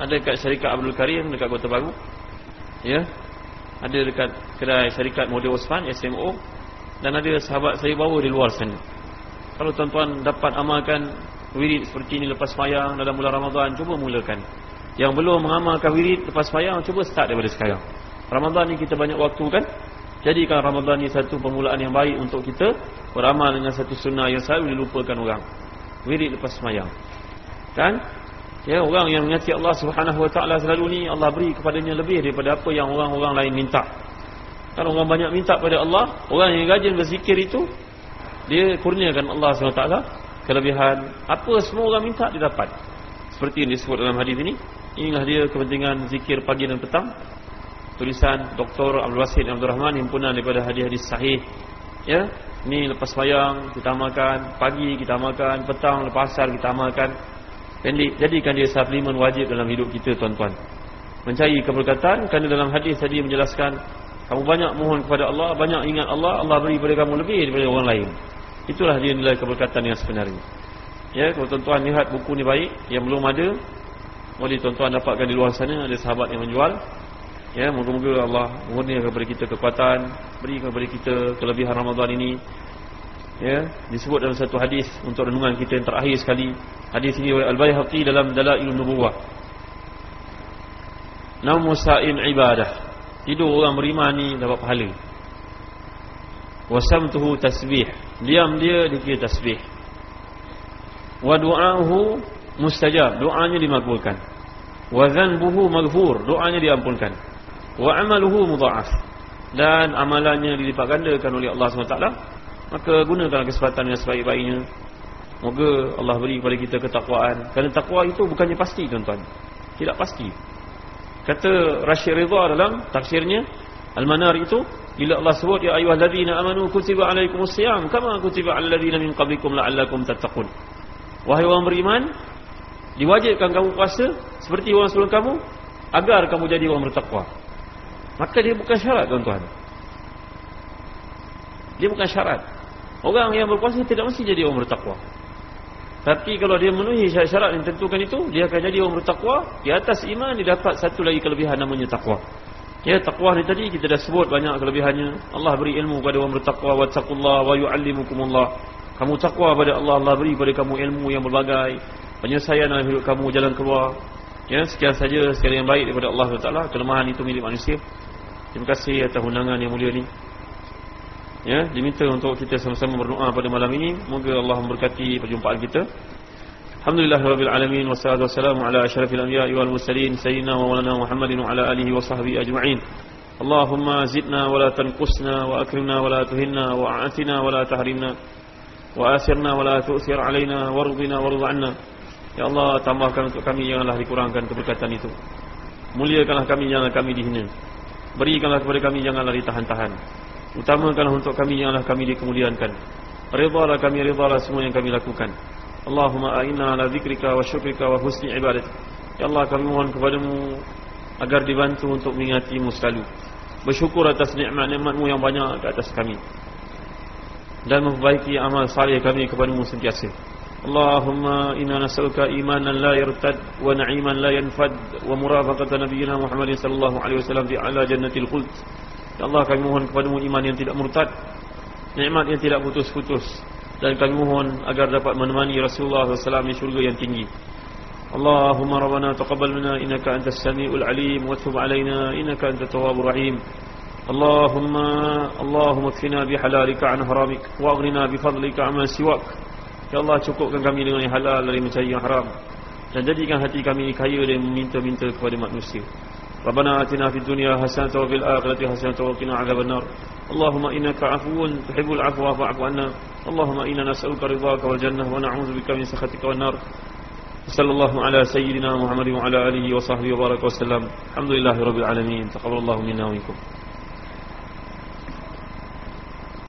Ada dekat syarikat Abdul Karim Dekat Kota Baru. Ya? Ada dekat kedai syarikat Model Osman SMO Dan ada sahabat saya bawa di luar sana. Kalau tuan-tuan dapat amalkan Wirid seperti ini lepas semayang Dalam bulan Ramadan Cuba mulakan yang belum mengamalkan wirid lepas semayang Cuba start daripada sekarang. Ramadan ni kita banyak waktu kan? Jadikan Ramadan ni satu permulaan yang baik Untuk kita beramal dengan satu sunnah Yang selalu dilupakan orang. Wirid lepas semayang Kan? Ya orang yang mengasihi Allah Subhanahu Wa Taala selalu ni Allah beri kepadanya lebih daripada apa yang orang-orang lain minta. Kalau orang banyak minta pada Allah, orang yang rajin berzikir itu dia kurniakan Allah Subhanahu Wa Taala kelebihan. Apa semua orang minta dia dapat. Seperti yang disebut dalam hadis ini, Inilah dia kepentingan zikir pagi dan petang. Tulisan Dr. Abdul Wasid Abdul Rahman Himpunan daripada hadis-hadis sahih. Ya, Ini lepas bayang kita amalkan Pagi kita amalkan Petang lepas asar kita amalkan. Pendek Jadikan dia suplemen wajib dalam hidup kita tuan-tuan. Mencari keberkatan Kerana dalam hadis tadi menjelaskan Kamu banyak mohon kepada Allah Banyak ingat Allah Allah beri kepada kamu lebih daripada orang lain. Itulah dia nilai keberkatan yang sebenarnya. Ya, kalau tuan-tuan lihat buku ni baik Yang belum ada boleh tuan-tuan dapatkan di luar sana Ada sahabat yang menjual. Ya, moga-moga Allah mengurniakan kepada kita kekuatan Beri kepada kita kelebihan Ramadan ini. Ya, disebut dalam satu hadis Untuk renungan kita yang terakhir sekali. Hadis ini oleh Al-Bayhaqi dalam Dalail Nubuwah. Namu sa'in ibadah. Tidur orang beriman ni dapat pahala. Wasamtuhu tasbih. Diam dia dikira tasbih. Wa du'ahu mustajab doanya dimakbulkan. Wa dhanbuhu maghfur doanya diampunkan. Wa amaluhu mudha'af. Dan amalannya dilipat gandakan oleh Allah SWT maka gunakan kesempatan yang sebaik-baiknya. Moga Allah beri kepada kita ketakwaan. Kerana takwa itu bukannya pasti tuan-tuan. Tidak pasti. Kata Rashid Ridha dalam tafsirnya Al-Manar itu bila Allah sebut ya ayyuhallazina amanu kutiba alaikumusiyam kama kutiba alal ladzina min qablikum la'allakum tattaqun. Wahai orang beriman diwajibkan kamu puasa seperti orang sebelum kamu agar kamu jadi orang bertakwa. Maka dia bukan syarat tuan-tuan. Dia bukan syarat. Orang yang berpuasa tidak mesti jadi orang bertakwa. Tapi kalau dia memenuhi syarat-syarat yang ditentukan itu dia akan jadi orang bertakwa. Di atas iman dia dapat satu lagi kelebihan namanya takwa. Ya takwa ni tadi kita dah sebut banyak kelebihannya. Allah beri ilmu kepada orang bertakwa. Wa taqullah wa yu'allimukumullah. Kamu takwa kepada Allah Allah beri kepada kamu ilmu yang berbagai penyelesaian dalam hidup kamu jalan keluar. Ya sekian saja sekali yang baik daripada Allah Taala. Kelemahan itu milik manusia. Terima kasih atas undangan yang mulia ini ya diminta untuk kita sama-sama berdoa pada malam ini. Semoga Allah memberkati perjumpaan kita. Alhamdulillahirabbil alamin wassalatu wassalamu ala asyrafil anbiya'i wal mursalin sayyidina wa maulana Muhammadin wa ala alihi wa sahbihi ajma'in. Allahumma zidna wa la tanqusna wa akrimna wa la tuhinna wa a'atina wa la tahrimna wa asirna wa la tu'sir alaina 'anna Ya Allah tambahkan untuk kami janganlah dikurangkan keberkatan itu. Muliakanlah kami janganlah kami dihina. Berikanlah kepada kami janganlah ditahan-tahan. Utamakanlah untuk kami janganlah kami dikemuliakan. Ridalah kami ridalah semua yang kami lakukan. Allahumma a'inna ala zikrika wa syukrika wa husni ibadat. Ya Allah kami mohon kepadamu Agar dibantu untuk mengingatimu selalu. Bersyukur atas nikmat-nikmatmu yang banyak ke atas kami. Dan memperbaiki amal salih kami kepadamu sentiasa اللهم إنا نسألك إيمانا لا يرتد ونعيما لا ينفد ومرافقة نبينا محمد صلى الله عليه وسلم في أعلى جنة الخلد Ya Allah kami mohon kepadamu iman yang tidak murtad Nikmat yang tidak putus-putus Dan kami mohon agar dapat menemani Rasulullah SAW di syurga yang tinggi Allahumma rabbana taqabbal minna innaka antas samiul alim wa tub alaina innaka antat tawwabur rahim Allahumma Allahumma kfina bihalalika an haramik wa aghnina bifadlika amman siwak Ya Allah cukupkan kami dengan yang halal dari mencari yang haram dan jadikan hati kami kaya dan meminta-minta kepada manusia. Rabbana atina fid dunya hasanatan wa fil akhirati hasanatan wa qina adzabannar. Allahumma innaka afuwun tuhibbul afwa fa'fu anna. Allahumma inna nas'aluka ridhaka wal jannah wa na'udzu bika min sakhatika wan nar. Sallallahu ala sayyidina Muhammad wa ala alihi wa sahbihi wa baraka wa sallam. Alhamdulillahirabbil alamin. Taqabbalallahu minna wa minkum.